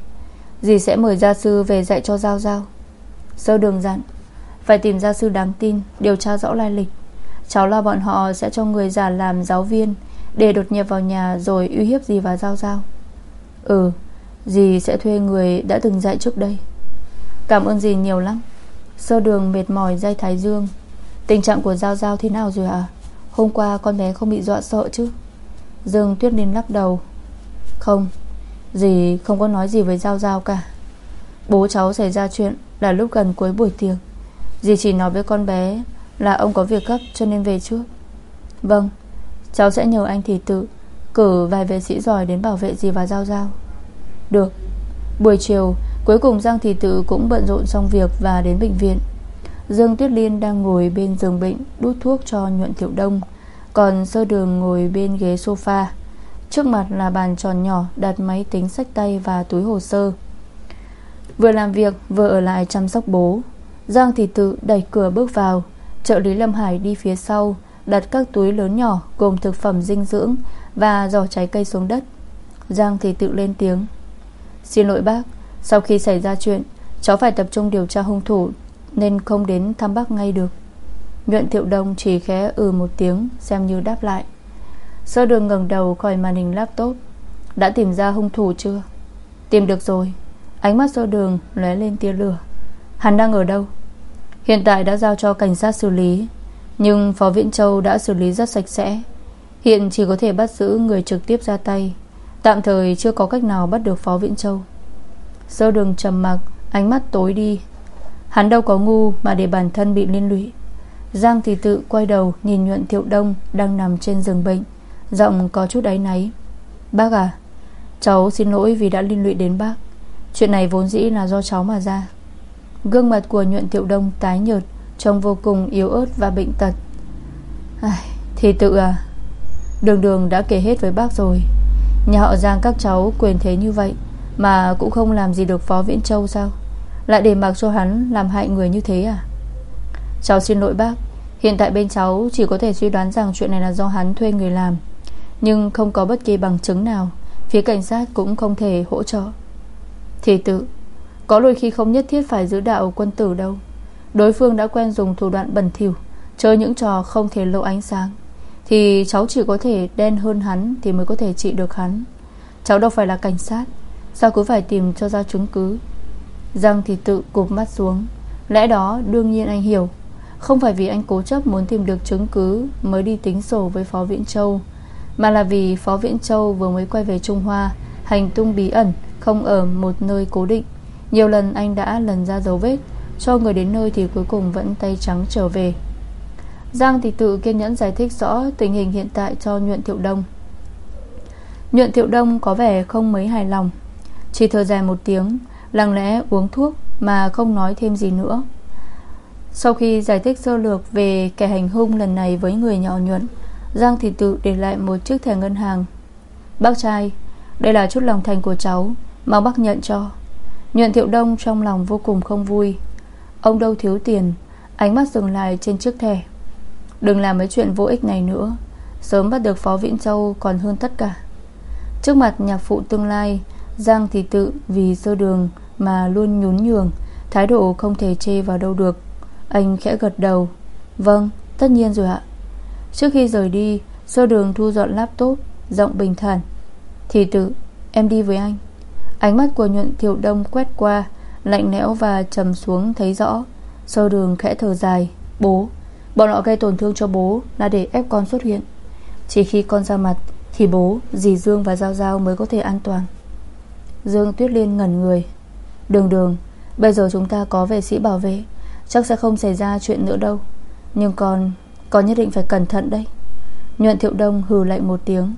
Dì sẽ mời gia sư về dạy cho Giao Giao. Sơ đường dặn, Phải tìm gia sư đáng tin, Điều tra rõ lai lịch. Cháu lo bọn họ sẽ cho người già làm giáo viên để đột nhập vào nhà rồi uy hiếp dì và Giao Giao. Ừ Dì sẽ thuê người đã từng dạy trước đây. Cảm ơn dì nhiều lắm. Sơ đường mệt mỏi dây thái dương. Tình trạng của Giao Giao thế nào rồi ạ Hôm qua con bé không bị dọa sợ chứ? Dương Tuyết nên lắc đầu. Không, Dì không có nói gì với Giao Giao cả. Bố cháu xảy ra chuyện Là lúc gần cuối buổi tiệc. Dì chỉ nói với con bé Là ông có việc gấp cho nên về trước. Vâng Cháu sẽ nhờ anh thị tự Cử vài vệ sĩ giỏi đến bảo vệ dì và Giao Giao. Được. Buổi chiều, Cuối cùng Giang Thị Tự cũng bận rộn xong việc Và đến bệnh viện. Dương Tuyết Liên đang ngồi bên giường bệnh Đút thuốc cho nhuận thiệu đông, Còn sơ đường ngồi bên ghế sofa. Trước mặt là bàn tròn nhỏ, Đặt máy tính sách tay và túi hồ sơ. Vừa làm việc, Vừa ở lại chăm sóc bố. Giang Thị Tự đẩy cửa bước vào, Trợ lý Lâm Hải đi phía sau Đặt các túi lớn nhỏ gồm thực phẩm dinh dưỡng Và giỏ trái cây xuống đất. Giang thì Tự lên tiếng. Xin lỗi bác, Sau khi xảy ra chuyện, Cháu phải tập trung điều tra hung thủ Nên không đến thăm bác ngay được. Nhuận Thiệu Đông chỉ khẽ ừ một tiếng, Xem như đáp lại. Sơ đường ngẩng đầu khỏi màn hình laptop. Đã tìm ra hung thủ chưa? Tìm được rồi. Ánh mắt sơ đường lóe lên tia lửa. Hắn đang ở đâu? Hiện tại đã giao cho cảnh sát xử lý. Nhưng Phó Viễn Châu đã xử lý rất sạch sẽ. Hiện chỉ có thể bắt giữ người trực tiếp ra tay. Tạm thời chưa có cách nào bắt được Phó Viễn Châu. Sơ đường trầm mặc, Ánh mắt tối đi. Hắn đâu có ngu mà để bản thân bị liên lụy. Giang thì tự quay đầu Nhìn nhuận thiệu đông đang nằm trên giường bệnh, Giọng có chút áy náy. Bác à Cháu xin lỗi vì đã liên lụy đến bác. Chuyện này vốn dĩ là do cháu mà ra. Gương mặt của nhuận thiệu đông tái nhợt Trông vô cùng yếu ớt và bệnh tật. Ai, Thì tự à Đường đường đã kể hết với bác rồi. Nhà họ Giang các cháu quyền thế như vậy Mà cũng không làm gì được Phó Viễn Châu sao? Lại để mặc cho hắn Làm hại người như thế à? Cháu xin lỗi bác Hiện tại bên cháu chỉ có thể suy đoán rằng Chuyện này là do hắn thuê người làm Nhưng không có bất kỳ bằng chứng nào Phía cảnh sát cũng không thể hỗ trợ. Thì tự Có đôi khi không nhất thiết phải giữ đạo quân tử đâu. Đối phương đã quen dùng thủ đoạn bẩn thỉu, Chơi những trò không thể lộ ánh sáng. Thì cháu chỉ có thể đen hơn hắn Thì mới có thể trị được hắn. Cháu đâu phải là cảnh sát, Sao cứ phải tìm cho ra chứng cứ? Giang thì tự cụp mắt xuống. Lẽ đó đương nhiên anh hiểu. Không phải vì anh cố chấp muốn tìm được chứng cứ Mới đi tính sổ với Phó Viễn Châu, Mà là vì Phó Viễn Châu vừa mới quay về Trung Hoa, Hành tung bí ẩn Không ở một nơi cố định. Nhiều lần anh đã lần ra dấu vết cho người đến nơi thì cuối cùng vẫn tay trắng trở về. Giang thì tự kiên nhẫn giải thích rõ Tình hình hiện tại cho Nhuận Thiệu Đông. Nhuận Thiệu Đông có vẻ không mấy hài lòng. Chỉ thở dài một tiếng, Lặng lẽ uống thuốc Mà không nói thêm gì nữa. Sau khi giải thích sơ lược Về kẻ hành hung lần này với người nhỏ nhuận, Giang thì tự để lại một chiếc thẻ ngân hàng. Bác trai, Đây là chút lòng thành của cháu Mong bác nhận cho. Nhuận Thiệu Đông trong lòng vô cùng không vui. Ông đâu thiếu tiền. Ánh mắt dừng lại trên chiếc thẻ. Đừng làm mấy chuyện vô ích này nữa. Sớm bắt được Phó Viễn Châu còn hơn tất cả. Trước mặt nhạc phụ tương lai, Giang thì tự vì sơ đường Mà luôn nhún nhường, Thái độ không thể chê vào đâu được. Anh khẽ gật đầu. Vâng tất nhiên rồi ạ. Trước khi rời đi, Sơ đường thu dọn laptop, Giọng bình thản. Thì tự, em đi với anh. Ánh mắt của nhuận thiệu đông quét qua Lạnh lẽo và trầm xuống thấy rõ. Sơ đường khẽ thở dài Bố Bọn họ gây tổn thương cho bố Là để ép con xuất hiện. Chỉ khi con ra mặt Thì bố, dì Dương và Giao Giao mới có thể an toàn. Dương Tuyết Liên ngẩn người. Đường đường Bây giờ chúng ta có vệ sĩ bảo vệ Chắc sẽ không xảy ra chuyện nữa đâu. Nhưng con, con nhất định phải cẩn thận đấy. Nhuận Thiệu Đông hừ lạnh một tiếng.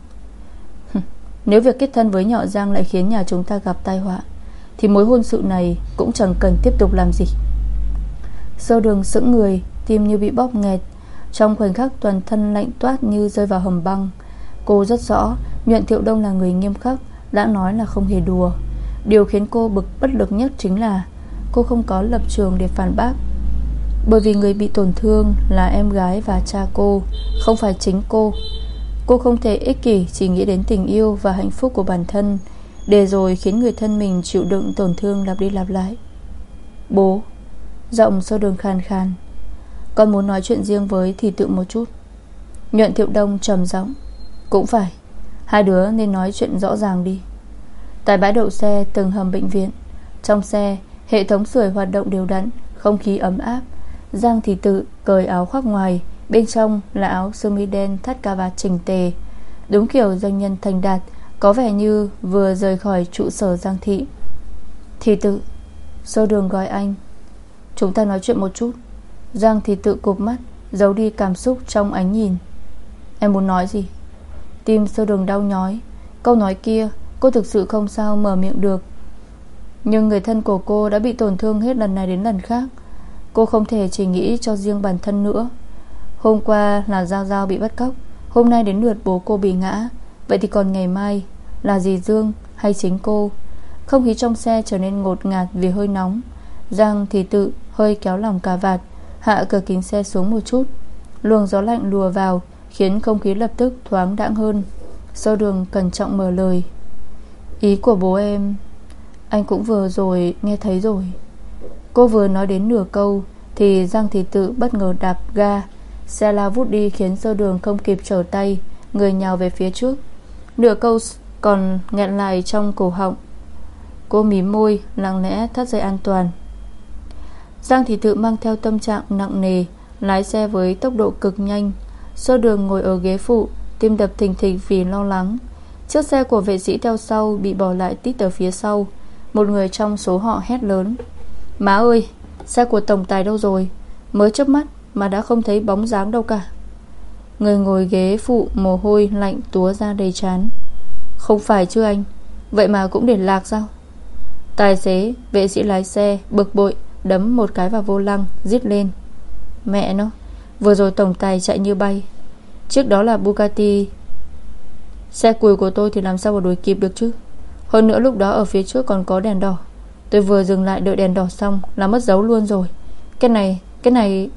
(laughs) Nếu việc kết thân với nhỏ Giang Lại khiến nhà chúng ta gặp tai họa thì mối hôn sự này Cũng chẳng cần tiếp tục làm gì. Sơ đường sững người, Tim như bị bóp nghẹt, Trong khoảnh khắc toàn thân lạnh toát như rơi vào hầm băng, Cô rất rõ Nhuận Thiệu Đông là người nghiêm khắc, Đã nói là không hề đùa. Điều khiến cô bực bất lực nhất chính là Cô không có lập trường để phản bác. Bởi vì người bị tổn thương Là em gái và cha cô, Không phải chính cô. Cô không thể ích kỷ, Chỉ nghĩ đến tình yêu và hạnh phúc của bản thân. Để rồi khiến người thân mình chịu đựng tổn thương lặp đi lặp lại. Bố, Giọng sơ đường khan khan Con muốn nói chuyện riêng với thì tự một chút. Nhuận thiệu đông trầm giọng. Cũng phải, Hai đứa nên nói chuyện rõ ràng đi. Tại bãi đậu xe từng hầm bệnh viện, Trong xe, Hệ thống sưởi hoạt động đều đặn, Không khí ấm áp. Giang thì tự cởi áo khoác ngoài, Bên trong là áo sơ mi đen thắt cà vạt chỉnh tề. Đúng kiểu doanh nhân thành đạt có vẻ như vừa rời khỏi trụ sở Giang thị. Thì tự Sơ đường gọi anh, Chúng ta nói chuyện một chút. Giang thì tự cụp mắt, Giấu đi cảm xúc trong ánh nhìn. Em muốn nói gì? Tim sơ đường đau nhói. Câu nói kia, cô thực sự không sao mở miệng được. Nhưng người thân của cô đã bị tổn thương hết lần này đến lần khác. Cô không thể chỉ nghĩ cho riêng bản thân nữa. Hôm qua là Giao Giao bị bắt cóc, Hôm nay đến lượt bố cô bị ngã. Vậy thì còn ngày mai, Là dì Dương hay chính cô? Không khí trong xe trở nên ngột ngạt vì hơi nóng. Giang thì tự hơi kéo lòng cà vạt, Hạ cửa kính xe xuống một chút. Luồng gió lạnh lùa vào, Khiến không khí lập tức thoáng đãng hơn. Sau đường cẩn trọng mở lời. Ý của bố em, Anh cũng vừa rồi nghe thấy rồi. Cô vừa nói đến nửa câu, Thì Giang Thị Tự bất ngờ đạp ga. Xe lao vút đi khiến sơ đường không kịp trở tay, Người nhào về phía trước. Nửa câu còn nghẹn lại trong cổ họng. Cô mím môi, Lặng lẽ thắt dây an toàn. Giang Thị Tự mang theo tâm trạng nặng nề, Lái xe với tốc độ cực nhanh. Sơ đường ngồi ở ghế phụ, Tim đập thình thịch vì lo lắng. Chiếc xe của vệ sĩ theo sau Bị bỏ lại tít ở phía sau. Một người trong số họ hét lớn. Má ơi, Xe của tổng tài đâu rồi? Mới chớp mắt mà đã không thấy bóng dáng đâu cả. Người ngồi ghế phụ Mồ hôi lạnh túa ra đầy chán. Không phải chứ anh Vậy mà cũng để lạc sao? Tài xế, vệ sĩ lái xe Bực bội, đấm một cái vào vô lăng Giết lên. Mẹ nó, vừa rồi tổng tài chạy như bay. Trước đó là Bugatti. Xe cùi của tôi thì làm sao mà đuổi kịp được chứ? Hơn nữa lúc đó ở phía trước còn có đèn đỏ. Tôi vừa dừng lại đợi đèn đỏ xong Là mất dấu luôn rồi. Cái này, cái này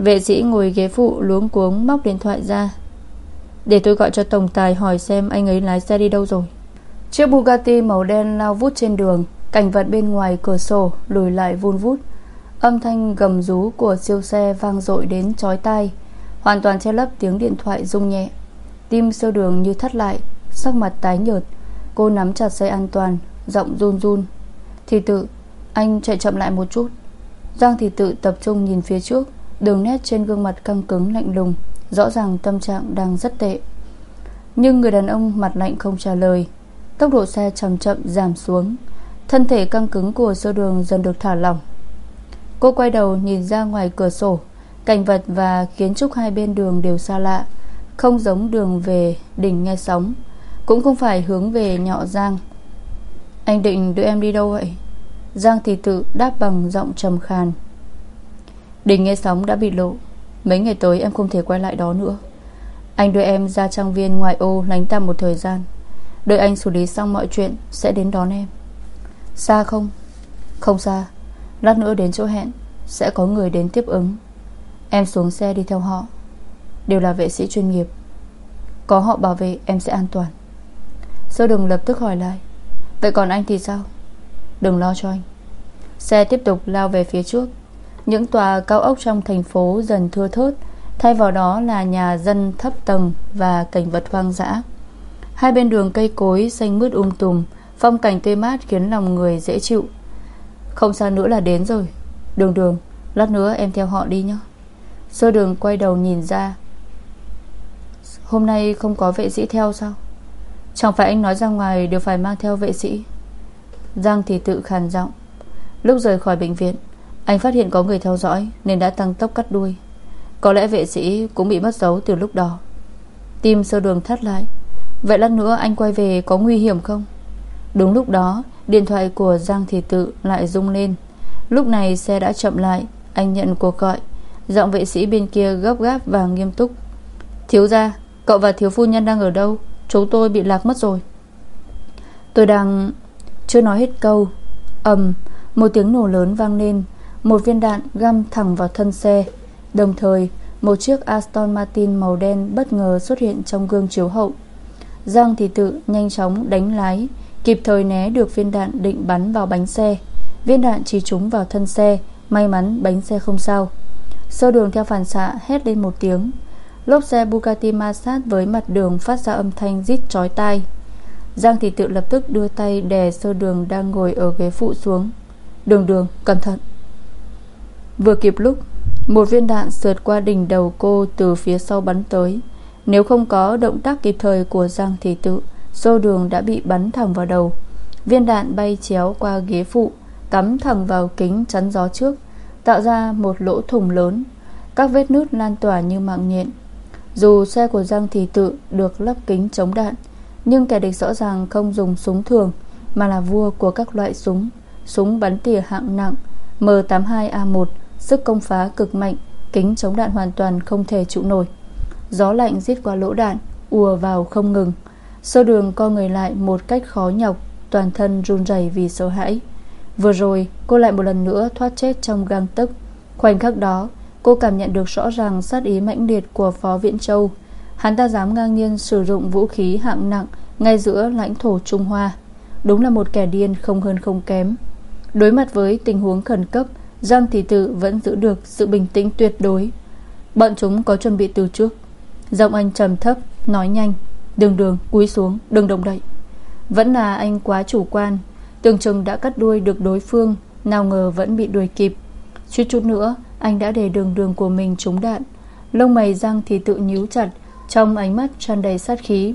Vệ sĩ ngồi ghế phụ luống cuống móc điện thoại ra. Để tôi gọi cho tổng tài hỏi xem anh ấy lái xe đi đâu rồi. Chiếc Bugatti màu đen lao vút trên đường, Cảnh vật bên ngoài cửa sổ lùi lại vun vút. Âm thanh gầm rú của siêu xe vang dội đến chói tai, Hoàn toàn che lấp tiếng điện thoại rung nhẹ. Tim siêu đường như thắt lại, Sắc mặt tái nhợt. Cô nắm chặt dây an toàn, Giọng run run. Thì tự, Anh chạy chậm lại một chút. Giang thì tự tập trung nhìn phía trước. Đường nét trên gương mặt căng cứng, lạnh lùng, Rõ ràng tâm trạng đang rất tệ. Nhưng người đàn ông mặt lạnh không trả lời. Tốc độ xe chậm chậm giảm xuống. Thân thể căng cứng của sơ đường dần được thả lỏng. Cô quay đầu nhìn ra ngoài cửa sổ. Cảnh vật và kiến trúc hai bên đường đều xa lạ. Không giống đường về đỉnh nghe sóng. Cũng không phải hướng về nhọ Giang. Anh định đưa em đi đâu vậy? Giang thì tự đáp bằng giọng trầm khàn đình nghe sóng đã bị lộ. Mấy ngày tới em không thể quay lại đó nữa. Anh đưa em ra trang viên ngoại ô Lánh tạm một thời gian. Đợi anh xử lý xong mọi chuyện, Sẽ đến đón em. Xa không? Không xa. Lát nữa đến chỗ hẹn, Sẽ có người đến tiếp ứng. Em xuống xe đi theo họ. Đều là vệ sĩ chuyên nghiệp. Có họ bảo vệ, em sẽ an toàn. Sơ đừng lập tức hỏi lại. Vậy còn anh thì sao? Đừng lo cho anh. Xe tiếp tục lao về phía trước. Những tòa cao ốc trong thành phố dần thưa thớt, Thay vào đó là nhà dân thấp tầng Và cảnh vật hoang dã. Hai bên đường cây cối xanh mướt um tùm, Phong cảnh tươi mát khiến lòng người dễ chịu. Không xa nữa là đến rồi. Đường đường, Lát nữa em theo họ đi nhé. Sơ đường quay đầu nhìn ra. Hôm nay không có vệ sĩ theo sao? Chẳng phải anh nói ra ngoài Đều phải mang theo vệ sĩ? Giang thì tự khàn giọng. Lúc rời khỏi bệnh viện anh phát hiện có người theo dõi, Nên đã tăng tốc cắt đuôi. Có lẽ vệ sĩ cũng bị mất dấu từ lúc đó. Tim sơ đường thắt lại. Vậy lát nữa anh quay về có nguy hiểm không? Đúng lúc đó, Điện thoại của Giang Thị Tự lại rung lên. Lúc này xe đã chậm lại, Anh nhận cuộc gọi. Giọng vệ sĩ bên kia gấp gáp và nghiêm túc. Thiếu gia, Cậu và thiếu phu nhân đang ở đâu? Chúng tôi bị lạc mất rồi. Tôi đang Chưa nói hết câu. Ầm, Một tiếng nổ lớn vang lên. Một viên đạn găm thẳng vào thân xe. Đồng thời, Một chiếc Aston Martin màu đen bất ngờ xuất hiện trong gương chiếu hậu. Giang thì tự nhanh chóng đánh lái, Kịp thời né được viên đạn định bắn vào bánh xe. Viên đạn chỉ trúng vào thân xe, May mắn bánh xe không sao. Sơ đường theo phản xạ hét lên một tiếng. Lốp xe Bugatti ma sát với mặt đường Phát ra âm thanh rít chói tai. Giang thì tự lập tức đưa tay Đè sơ đường đang ngồi ở ghế phụ xuống. Đường đường, cẩn thận. Vừa kịp lúc, Một viên đạn sượt qua đỉnh đầu cô Từ phía sau bắn tới. Nếu không có động tác kịp thời của Giang Thị Tự Sô đường đã bị bắn thẳng vào đầu. Viên đạn bay chéo qua ghế phụ, Cắm thẳng vào kính chắn gió trước, Tạo ra một lỗ thủng lớn. Các vết nứt lan tỏa như mạng nhện. Dù xe của Giang Thị Tự Được lắp kính chống đạn, Nhưng kẻ địch rõ ràng không dùng súng thường, Mà là vua của các loại súng Súng bắn tỉa hạng nặng M82A1 Sức công phá cực mạnh, Kính chống đạn hoàn toàn không thể trụ nổi. Gió lạnh giết qua lỗ đạn, ùa vào không ngừng. Sơ đường co người lại một cách khó nhọc, Toàn thân run rẩy vì sợ hãi. Vừa rồi, cô lại một lần nữa thoát chết trong gang tức Khoảnh khắc đó, Cô cảm nhận được rõ ràng sát ý mãnh liệt của Phó Viễn Châu. Hắn ta dám ngang nhiên sử dụng vũ khí hạng nặng Ngay giữa lãnh thổ Trung Hoa. Đúng là một kẻ điên không hơn không kém. Đối mặt với tình huống khẩn cấp Giang Thị Tự vẫn giữ được sự bình tĩnh tuyệt đối. Bọn chúng có chuẩn bị từ trước. Giọng anh trầm thấp, Nói nhanh, Đường đường, cúi xuống, đừng động đậy. Vẫn là anh quá chủ quan, Tưởng chừng đã cắt đuôi được đối phương, Nào ngờ vẫn bị đuổi kịp. Chút chút nữa, anh đã để đường đường của mình trúng đạn. Lông mày răng thì tự nhíu chặt, Trong ánh mắt tràn đầy sát khí.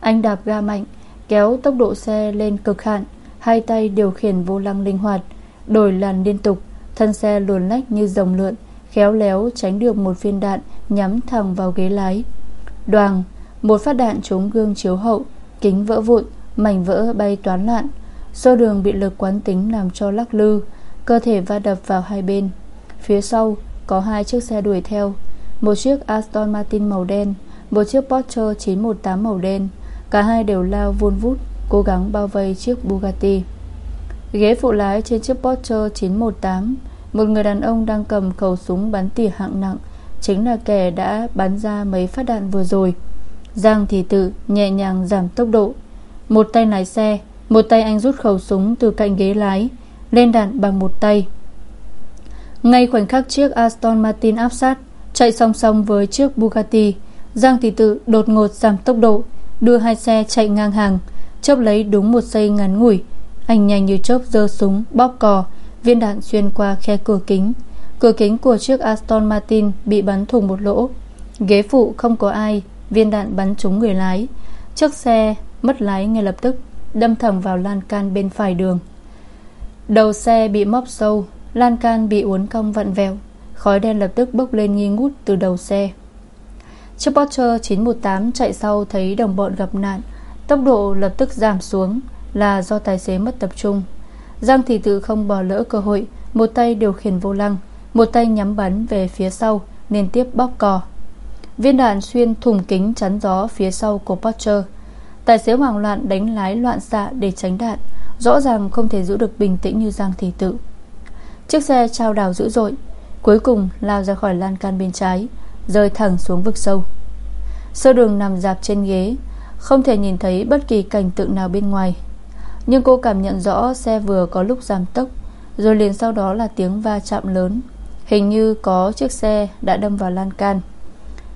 Anh đạp ga mạnh, Kéo tốc độ xe lên cực hạn, Hai tay điều khiển vô lăng linh hoạt, Đổi làn liên tục. Thân xe luồn lách như rồng lượn, Khéo léo tránh được một viên đạn Nhắm thẳng vào ghế lái. Đoàn, Một phát đạn trúng gương chiếu hậu, Kính vỡ vụn, Mảnh vỡ bay toán loạn. Xô đường bị lực quán tính làm cho lắc lư, Cơ thể va đập vào hai bên. Phía sau, có hai chiếc xe đuổi theo, Một chiếc Aston Martin màu đen, Một chiếc Porsche 918 màu đen. Cả hai đều lao vun vút, Cố gắng bao vây chiếc Bugatti. Ghế phụ lái trên chiếc Porsche 918 Một người đàn ông đang cầm khẩu súng bắn tỉa hạng nặng. Chính là kẻ đã bắn ra mấy phát đạn vừa rồi. Giang thì tự nhẹ nhàng giảm tốc độ. Một tay lái xe, Một tay anh rút khẩu súng từ cạnh ghế lái, Lên đạn bằng một tay. Ngay khoảnh khắc chiếc Aston Martin áp sát, Chạy song song với chiếc Bugatti, Giang thị tự đột ngột giảm tốc độ, Đưa hai xe chạy ngang hàng, Chớp lấy đúng một giây ngắn ngủi. Anh nhanh như chớp giơ súng, bóp cò, Viên đạn xuyên qua khe cửa kính. Cửa kính của chiếc Aston Martin Bị bắn thủng một lỗ. Ghế phụ không có ai, Viên đạn bắn trúng người lái. Chiếc xe mất lái ngay lập tức, Đâm thẳng vào lan can bên phải đường. Đầu xe bị móc sâu, Lan can bị uốn cong vặn vẹo. Khói đen lập tức bốc lên nghi ngút từ đầu xe. Chiếc Porsche 918 chạy sau thấy đồng bọn gặp nạn, Tốc độ lập tức giảm xuống. Là do tài xế mất tập trung. Giang thị tự không bỏ lỡ cơ hội, Một tay điều khiển vô lăng, Một tay nhắm bắn về phía sau, Liên tiếp bóp cò. Viên đạn xuyên thùng kính chắn gió Phía sau của Porsche. Tài xế hoảng loạn đánh lái loạn xạ để tránh đạn, Rõ ràng không thể giữ được bình tĩnh như Giang thị tự. Chiếc xe trao đảo dữ dội, Cuối cùng lao ra khỏi lan can bên trái, Rơi thẳng xuống vực sâu. Sơ đường nằm dạp trên ghế, Không thể nhìn thấy bất kỳ cảnh tượng nào bên ngoài. Nhưng cô cảm nhận rõ Xe vừa có lúc giảm tốc, Rồi liền sau đó là tiếng va chạm lớn. Hình như có chiếc xe đã đâm vào lan can.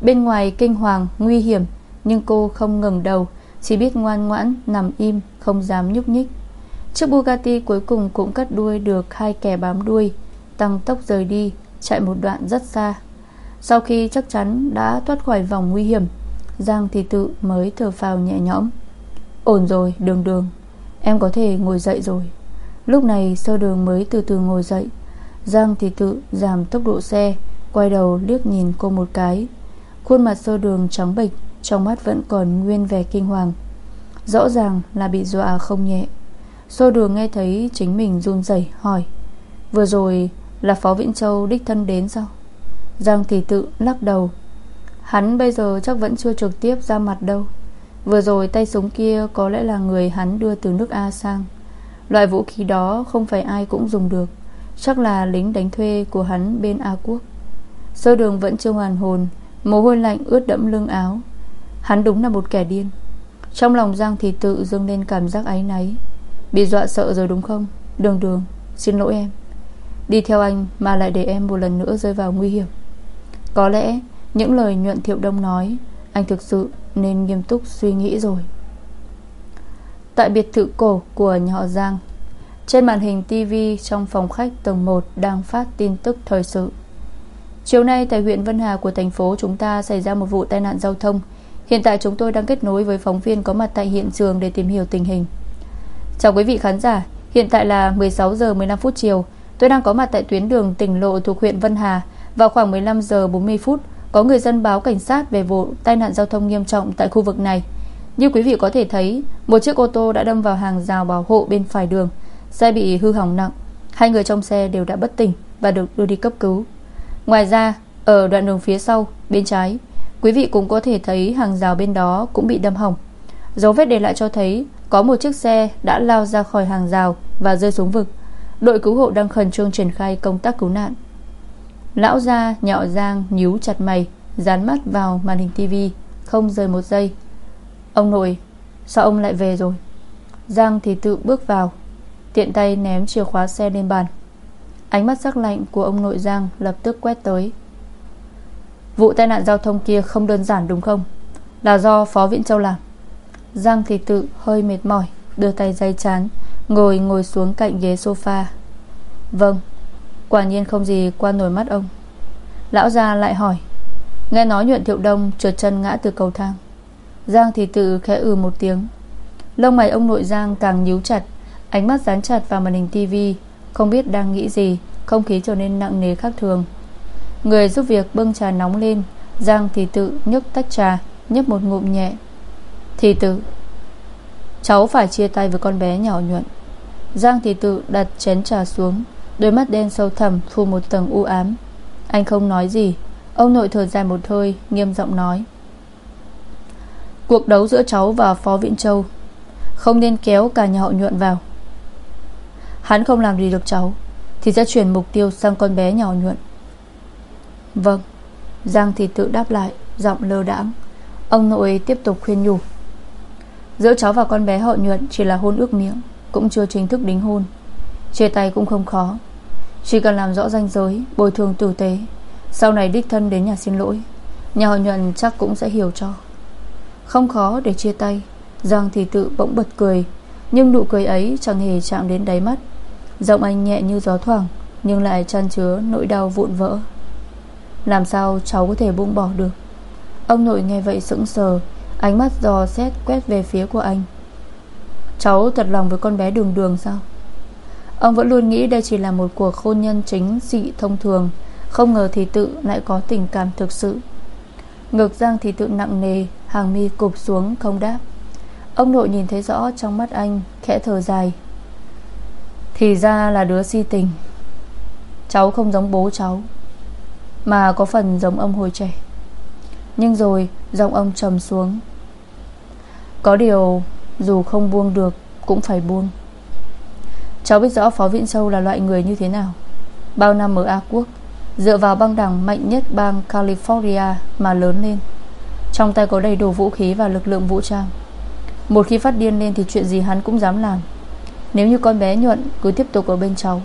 Bên ngoài kinh hoàng, Nguy hiểm, Nhưng cô không ngừng đầu, Chỉ biết ngoan ngoãn nằm im, Không dám nhúc nhích. Chiếc Bugatti cuối cùng cũng cắt đuôi được Hai kẻ bám đuôi, Tăng tốc rời đi, Chạy một đoạn rất xa. Sau khi chắc chắn đã thoát khỏi vòng nguy hiểm, Giang thì tự mới thở phào nhẹ nhõm. Ổn rồi, đường đường. Em có thể ngồi dậy rồi. Lúc này sơ đường mới từ từ ngồi dậy. Giang thì tự giảm tốc độ xe, Quay đầu liếc nhìn cô một cái. Khuôn mặt sơ đường trắng bệch, Trong mắt vẫn còn nguyên vẻ kinh hoàng. Rõ ràng là bị dọa không nhẹ. Sơ đường nghe thấy chính mình run rẩy, hỏi, Vừa rồi là Phó Vĩnh Châu đích thân đến sao? Giang thì tự lắc đầu, Hắn bây giờ chắc vẫn chưa trực tiếp ra mặt đâu. Vừa rồi tay súng kia Có lẽ là người hắn đưa từ nước A sang. Loại vũ khí đó Không phải ai cũng dùng được. Chắc là lính đánh thuê của hắn bên A Quốc. Sơ đường vẫn chưa hoàn hồn, Mồ hôi lạnh ướt đẫm lưng áo. Hắn đúng là một kẻ điên. Trong lòng Giang thì tự dâng lên cảm giác áy náy. Bị dọa sợ rồi đúng không? Đường đường, xin lỗi em. Đi theo anh mà lại để em một lần nữa rơi vào nguy hiểm. Có lẽ Những lời nhuận thiệu đông nói, Anh thực sự nên nghiêm túc suy nghĩ rồi. Tại biệt thự cổ của nhà họ Giang, Trên màn hình TV Trong phòng khách tầng 1 Đang phát tin tức thời sự. Chiều nay tại huyện Vân Hà của thành phố Chúng ta xảy ra một vụ tai nạn giao thông. Hiện tại chúng tôi đang kết nối với phóng viên Có mặt tại hiện trường để tìm hiểu tình hình. Chào quý vị khán giả, Hiện tại là 16 giờ 15 phút chiều. Tôi đang có mặt tại tuyến đường tỉnh lộ thuộc huyện Vân Hà Vào khoảng 15 giờ 40 phút. Có người dân báo cảnh sát về vụ tai nạn giao thông nghiêm trọng tại khu vực này. Như quý vị có thể thấy, Một chiếc ô tô đã đâm vào hàng rào bảo hộ bên phải đường, Xe bị hư hỏng nặng. Hai người trong xe đều đã bất tỉnh Và được đưa đi cấp cứu. Ngoài ra, ở đoạn đường phía sau, Bên trái, Quý vị cũng có thể thấy hàng rào bên đó cũng bị đâm hỏng. Dấu vết để lại cho thấy Có một chiếc xe đã lao ra khỏi hàng rào Và rơi xuống vực. Đội cứu hộ đang khẩn trương triển khai công tác cứu nạn. Lão gia, nhạo giang nhíu chặt mày, Dán mắt vào màn hình tivi Không rời một giây. Ông nội, Sao ông lại về rồi? Giang thì tự bước vào, Tiện tay ném chìa khóa xe lên bàn. Ánh mắt sắc lạnh của ông nội Giang Lập tức quét tới. Vụ tai nạn giao thông kia không đơn giản đúng không? Là do Phó Viễn Châu làm. Giang thì tự hơi mệt mỏi, Đưa tay dây chán, Ngồi ngồi xuống cạnh ghế sofa. Vâng Quả nhiên không gì qua nổi mắt ông. Lão già lại hỏi, Nghe nói nhuận thiệu đông trượt chân ngã từ cầu thang. Giang thì tự khẽ ừ một tiếng. Lông mày ông nội Giang càng nhíu chặt, Ánh mắt dán chặt vào màn hình tivi Không biết đang nghĩ gì, Không khí trở nên nặng nề khác thường. Người giúp việc bưng trà nóng lên, Giang thì tự nhấc tách trà, Nhấp một ngụm nhẹ. Thì tự, Cháu phải chia tay với con bé nhỏ nhuận. Giang thì tự đặt chén trà xuống. Đôi mắt đen sâu thẳm Phủ một tầng u ám. Anh không nói gì. Ông nội thở dài một hơi, Nghiêm giọng nói. Cuộc đấu giữa cháu và Phó Viễn Châu, Không nên kéo cả nhà họ nhuận vào. Hắn không làm gì được cháu, Thì sẽ chuyển mục tiêu sang con bé nhỏ nhuận. Vâng Giang thì tự đáp lại, Giọng lơ đãng. Ông nội tiếp tục khuyên nhủ. Giữa cháu và con bé họ nhuận Chỉ là hôn ước miệng, Cũng chưa chính thức đính hôn. Chia tay cũng không khó. Chỉ cần làm rõ ranh giới, Bồi thường tử tế, Sau này đích thân đến nhà xin lỗi, Nhà họ nhuận chắc cũng sẽ hiểu cho. Không khó để chia tay, Giang thì tự bỗng bật cười, Nhưng nụ cười ấy chẳng hề chạm đến đáy mắt. Giọng anh nhẹ như gió thoảng, Nhưng lại chăn chứa nỗi đau vụn vỡ. Làm sao cháu có thể buông bỏ được? Ông nội nghe vậy sững sờ, Ánh mắt dò xét quét về phía của anh. Cháu thật lòng với con bé đường đường sao? Ông vẫn luôn nghĩ đây chỉ là một cuộc hôn nhân chính dị thông thường. Không ngờ thì tự lại có tình cảm thực sự. Ngực Giang thì tự nặng nề, Hàng mi cụp xuống, không đáp. Ông nội nhìn thấy rõ trong mắt anh, Khẽ thở dài. Thì ra là đứa si tình. Cháu không giống bố cháu, mà có phần giống ông hồi trẻ. Nhưng rồi, Giọng ông trầm xuống. Có điều, Dù không buông được, Cũng phải buông. Cháu biết rõ Phó Viễn Châu là loại người như thế nào. Bao năm ở A Quốc, Dựa vào băng đảng mạnh nhất bang California Mà lớn lên. Trong tay có đầy đủ vũ khí và lực lượng vũ trang. Một khi phát điên lên Thì chuyện gì hắn cũng dám làm. Nếu như con bé nhuận cứ tiếp tục ở bên cháu,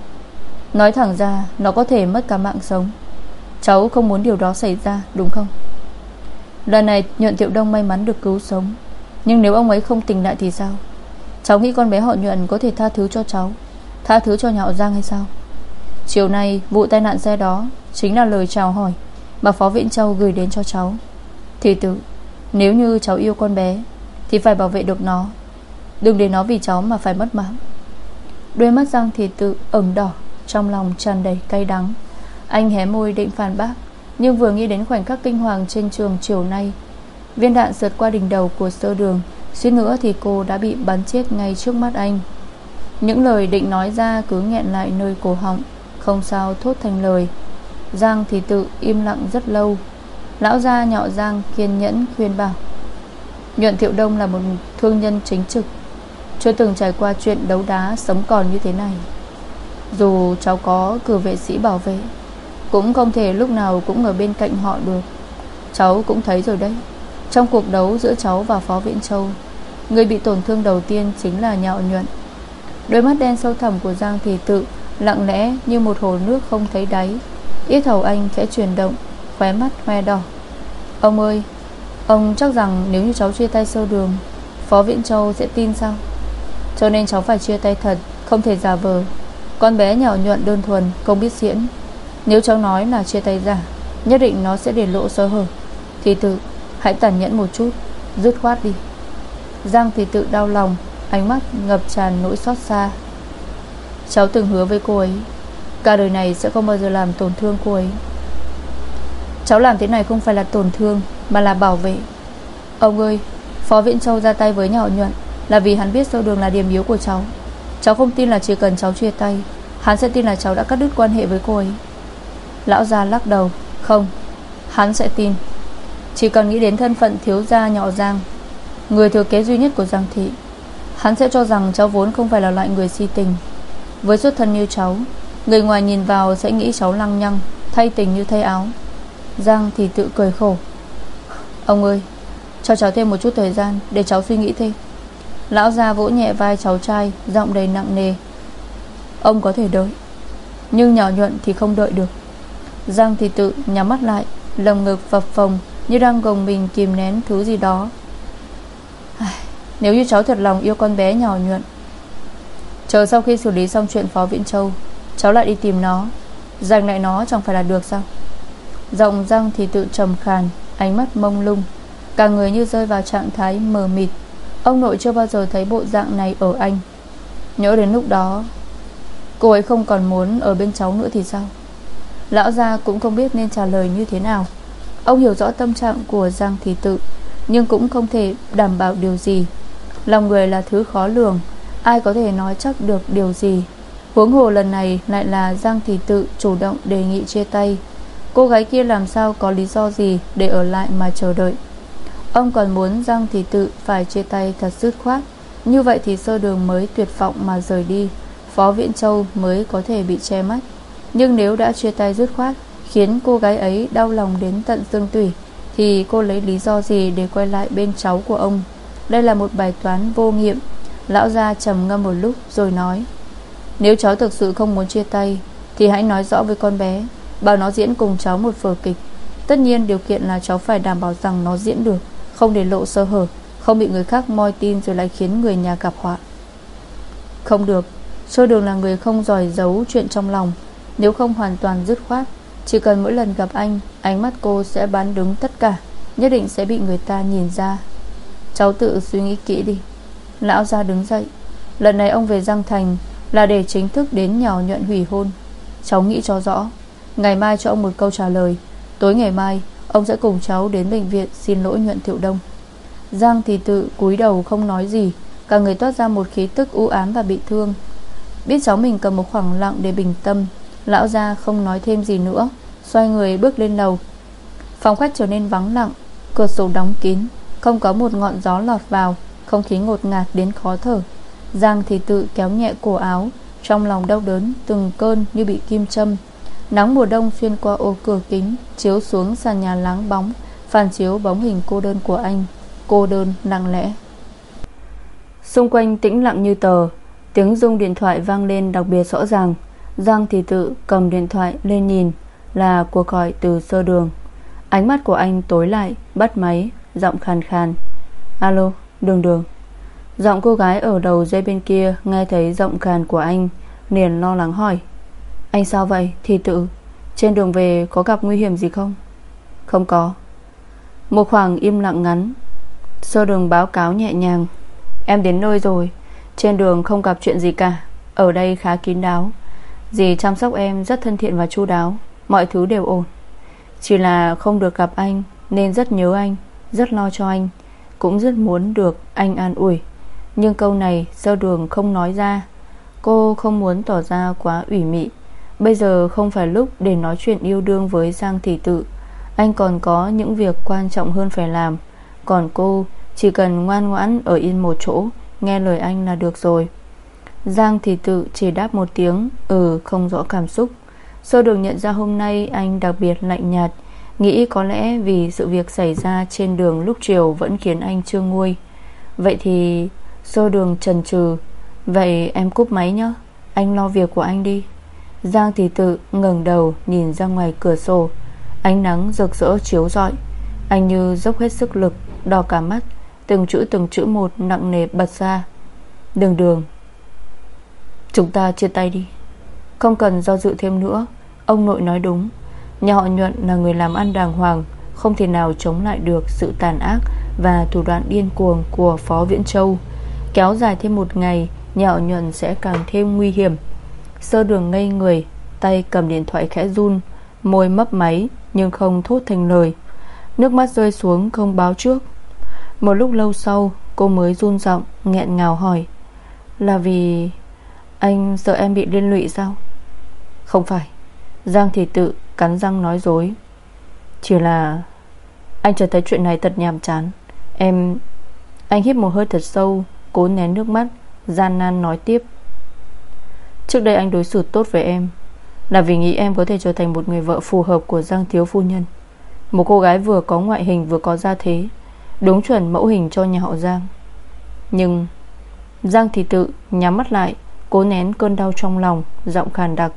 Nói thẳng ra Nó có thể mất cả mạng sống. Cháu không muốn điều đó xảy ra, đúng không? Lần này nhuận tiệu đông may mắn được cứu sống. Nhưng nếu ông ấy không tỉnh lại thì sao? Cháu nghĩ con bé họ nhuận có thể tha thứ cho cháu. Tha thứ cho nhà họ Giang hay sao? Chiều nay, vụ tai nạn xe đó Chính là lời chào hỏi Mà Phó Viễn Châu gửi đến cho cháu. Thì tự, Nếu như cháu yêu con bé, Thì phải bảo vệ được nó. Đừng để nó vì cháu mà phải mất mạng. Đôi mắt Giang thì tự ửng đỏ, Trong lòng tràn đầy cay đắng. Anh hé môi định phản bác, Nhưng vừa nghĩ đến khoảnh khắc kinh hoàng trên trường chiều nay, Viên đạn sượt qua đỉnh đầu của sơ đường, Suýt nữa thì cô đã bị bắn chết ngay trước mắt anh. Những lời định nói ra cứ nghẹn lại nơi cổ họng, Không sao thốt thành lời. Giang thì tự im lặng rất lâu. Lão gia nhọ Giang kiên nhẫn khuyên bảo. Nhuận Thiệu Đông là một thương nhân chính trực, Chưa từng trải qua chuyện đấu đá sống còn như thế này. Dù cháu có cử vệ sĩ bảo vệ, cũng không thể lúc nào cũng ở bên cạnh họ được. Cháu cũng thấy rồi đấy, Trong cuộc đấu giữa cháu và Phó Viễn Châu, Người bị tổn thương đầu tiên chính là nhạo nhuận. Đôi mắt đen sâu thẳm của Giang Thị Tự, Lặng lẽ như một hồ nước không thấy đáy. Ít hầu anh khẽ chuyển động, Khóe mắt hoe đỏ. Ông ơi, Ông chắc rằng nếu như cháu chia tay sâu đường, Phó Viễn Châu sẽ tin sao? Cho nên cháu phải chia tay thật, Không thể giả vờ. Con bé nhỏ nhuận đơn thuần, không biết diễn. Nếu cháu nói là chia tay giả, Nhất định nó sẽ để lộ sơ hở. Thì tự, hãy tàn nhẫn một chút, Dứt khoát đi. Giang thì tự đau lòng Ánh mắt ngập tràn nỗi xót xa. Cháu từng hứa với cô ấy, Cả đời này sẽ không bao giờ làm tổn thương cô ấy. Cháu làm thế này không phải là tổn thương, Mà là bảo vệ. Ông ơi, Phó Viễn Châu ra tay với nhà họ nhuận Là vì hắn biết sâu đường là điểm yếu của cháu. Cháu không tin là chỉ cần cháu chia tay, Hắn sẽ tin là cháu đã cắt đứt quan hệ với cô ấy. Lão già lắc đầu, Không, Hắn sẽ tin. Chỉ cần nghĩ đến thân phận thiếu gia nhỏ Giang, Người thừa kế duy nhất của Giang Thị Hắn sẽ cho rằng cháu vốn không phải là loại người si tình. Với xuất thân như cháu, Người ngoài nhìn vào sẽ nghĩ cháu lăng nhăng, Thay tình như thay áo. Giang thì tự cười khổ. Ông ơi, Cho cháu thêm một chút thời gian Để cháu suy nghĩ thêm Lão già vỗ nhẹ vai cháu trai, Giọng đầy nặng nề. Ông có thể đợi, Nhưng nhỏ nhuận thì không đợi được. Giang thì tự nhắm mắt lại, Lồng ngực phập phồng Như đang gồng mình kìm nén thứ gì đó. Nếu như cháu thật lòng yêu con bé nhỏ nhuận, Chờ sau khi xử lý xong chuyện Phó Viễn Châu, Cháu lại đi tìm nó. Giành lại nó chẳng phải là được sao? Giọng răng thì tự trầm khàn, Ánh mắt mông lung, Cả người như rơi vào trạng thái mờ mịt. Ông nội chưa bao giờ thấy bộ dạng này ở anh. Nhớ đến lúc đó, Cô ấy không còn muốn ở bên cháu nữa thì sao? Lão gia cũng không biết nên trả lời như thế nào. Ông hiểu rõ tâm trạng của Giang Thị Tự, Nhưng cũng không thể đảm bảo điều gì. Lòng người là thứ khó lường, Ai có thể nói chắc được điều gì? Huống hồ lần này lại là Giang Thị Tự chủ động đề nghị chia tay. Cô gái kia làm sao có lý do gì Để ở lại mà chờ đợi? Ông còn muốn Giang Thị Tự phải chia tay thật dứt khoát. Như vậy thì sơ đường mới tuyệt vọng mà rời đi. Phó Viễn Châu mới có thể bị che mắt. Nhưng nếu đã chia tay dứt khoát, Khiến cô gái ấy đau lòng đến tận xương tủy, Thì cô lấy lý do gì để quay lại bên cháu của ông? Đây là một bài toán vô nghiệm. Lão gia trầm ngâm một lúc rồi nói, Nếu cháu thực sự không muốn chia tay, Thì hãy nói rõ với con bé, Bảo nó diễn cùng cháu một vở kịch. Tất nhiên điều kiện là cháu phải đảm bảo rằng nó diễn được, Không để lộ sơ hở, Không bị người khác moi tin rồi lại khiến người nhà gặp họa. Không được, Sơ đường là người không giỏi giấu chuyện trong lòng. Nếu không hoàn toàn dứt khoát, Chỉ cần mỗi lần gặp anh, Ánh mắt cô sẽ bán đứng tất cả, Nhất định sẽ bị người ta nhìn ra. Cháu tự suy nghĩ kỹ đi. Lão ra đứng dậy. Lần này ông về Giang Thành Là để chính thức đến nhỏ nhuận hủy hôn. Cháu nghĩ cho rõ. Ngày mai cho ông một câu trả lời. Tối ngày mai, ông sẽ cùng cháu đến bệnh viện Xin lỗi nhuận thiệu đông. Giang thì tự cúi đầu không nói gì. Cả người toát ra một khí tức u ám và bị thương. Biết cháu mình cần một khoảng lặng để bình tâm, Lão ra không nói thêm gì nữa, Xoay người bước lên lầu. Phòng khách trở nên vắng lặng, Cửa sổ đóng kín. Không có một ngọn gió lọt vào, Không khí ngột ngạt đến khó thở. Giang thì tự kéo nhẹ cổ áo, Trong lòng đau đớn từng cơn như bị kim châm. Nắng mùa đông xuyên qua ô cửa kính, Chiếu xuống sàn nhà láng bóng, Phản chiếu bóng hình cô đơn của anh. Cô đơn lặng lẽ. Xung quanh tĩnh lặng như tờ, Tiếng rung điện thoại vang lên đặc biệt rõ ràng. Giang thì tự cầm điện thoại lên nhìn, Là cuộc gọi từ sơ đường. Ánh mắt của anh tối lại, Bắt máy. Giọng khàn khàn. Alo, đường đường. Giọng cô gái ở đầu dây bên kia Nghe thấy giọng khàn của anh, Liền lo lắng hỏi. Anh sao vậy, thì tự? Trên đường về có gặp nguy hiểm gì không? Không có. Một khoảng im lặng ngắn. Sơ đường báo cáo nhẹ nhàng. Em đến nơi rồi. Trên đường không gặp chuyện gì cả. Ở đây khá kín đáo. Dì chăm sóc em rất thân thiện và chu đáo. Mọi thứ đều ổn. Chỉ là không được gặp anh, Nên rất nhớ anh. Rất lo cho anh, Cũng rất muốn được anh an ủi. Nhưng câu này do đường không nói ra? Cô không muốn tỏ ra quá ủy mị. Bây giờ không phải lúc để nói chuyện yêu đương với Giang Thị Tự. Anh còn có những việc quan trọng hơn phải làm. Còn cô chỉ cần ngoan ngoãn ở yên một chỗ, Nghe lời anh là được rồi. Giang thị tự chỉ đáp một tiếng Ừ không rõ cảm xúc. Sơ đường nhận ra hôm nay anh đặc biệt lạnh nhạt Nghĩ có lẽ vì sự việc xảy ra trên đường lúc chiều Vẫn khiến anh chưa nguôi. Vậy thì xô đường trần trừ, Vậy em cúp máy nhé Anh lo việc của anh đi. Giang thì tự ngẩng đầu nhìn ra ngoài cửa sổ. Ánh nắng rực rỡ chiếu rọi. Anh như dốc hết sức lực, Đỏ cả mắt, Từng chữ từng chữ một nặng nề bật ra. Đường đường. Chúng ta chia tay đi. Không cần do dự thêm nữa. Ông nội nói đúng. Nhà họ nhuận là người làm ăn đàng hoàng, Không thể nào chống lại được sự tàn ác Và thủ đoạn điên cuồng của Phó Viễn Châu. Kéo dài thêm một ngày, Nhà họ nhuận sẽ càng thêm nguy hiểm. Sơ đường ngây người, Tay cầm điện thoại khẽ run, Môi mấp máy nhưng không thốt thành lời. Nước mắt rơi xuống không báo trước. Một lúc lâu sau, Cô mới run giọng, nghẹn ngào hỏi, Là vì Anh sợ em bị liên lụy sao? Không phải, Giang thị tự cắn răng nói dối. Chỉ là Anh chợt thấy chuyện này thật nhàm chán. Em, Anh hít một hơi thật sâu, Cố nén nước mắt, Gian nan nói tiếp. Trước đây anh đối xử tốt với em, Là vì nghĩ em có thể trở thành một người vợ phù hợp Của Giang Thiếu Phu Nhân. Một cô gái vừa có ngoại hình vừa có gia thế, Đúng chuẩn mẫu hình cho nhà họ Giang. Nhưng Giang thì tự nhắm mắt lại, Cố nén cơn đau trong lòng, Giọng khàn đặc.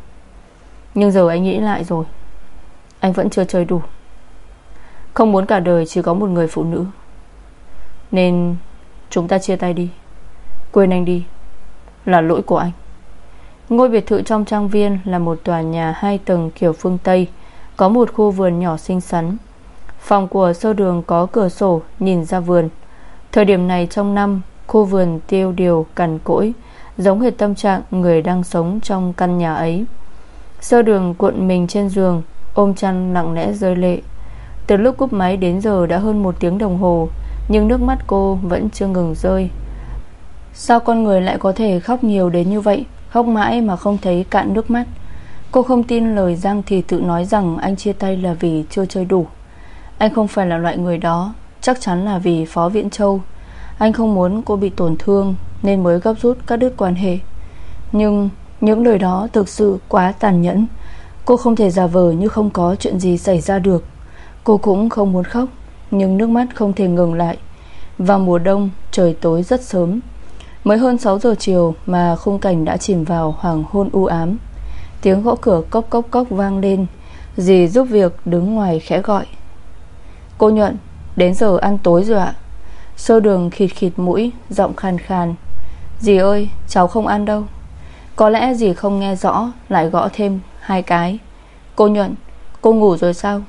Nhưng giờ anh nghĩ lại rồi. Anh vẫn chưa chơi đủ. Không muốn cả đời chỉ có một người phụ nữ. Nên Chúng ta chia tay đi. Quên anh đi. Là lỗi của anh. Ngôi biệt thự trong trang viên là một tòa nhà hai tầng kiểu phương Tây, Có một khu vườn nhỏ xinh xắn. Phòng của sơ đường có cửa sổ, nhìn ra vườn. Thời điểm này trong năm, Khu vườn tiêu điều cằn cỗi, Giống hệt tâm trạng người đang sống trong căn nhà ấy. Sơ đường cuộn mình trên giường Ôm chăn nặng nẽ rơi lệ. Từ lúc cúp máy đến giờ đã hơn một tiếng đồng hồ, Nhưng nước mắt cô vẫn chưa ngừng rơi. Sao con người lại có thể khóc nhiều đến như vậy? Khóc mãi mà không thấy cạn nước mắt. Cô không tin lời Giang thì tự nói rằng Anh chia tay là vì chưa chơi đủ. Anh không phải là loại người đó, Chắc chắn là vì Phó Viễn Châu. Anh không muốn cô bị tổn thương Nên mới gấp rút cắt đứt quan hệ. Nhưng những lời đó thực sự quá tàn nhẫn. Cô không thể giả vờ như không có chuyện gì xảy ra được. Cô cũng không muốn khóc, Nhưng nước mắt không thể ngừng lại. Vào mùa đông, trời tối rất sớm. Mới hơn 6 giờ chiều Mà khung cảnh đã chìm vào hoàng hôn u ám. Tiếng gõ cửa cốc cốc cốc vang lên. Dì giúp việc đứng ngoài khẽ gọi. Cô nhuận, Đến giờ ăn tối rồi ạ. Sơ đường khịt khịt mũi, Giọng khàn khàn. Dì ơi, cháu không ăn đâu. Có lẽ dì không nghe rõ, Lại gõ thêm hai cái. Cô nhuận, Cô ngủ rồi sao?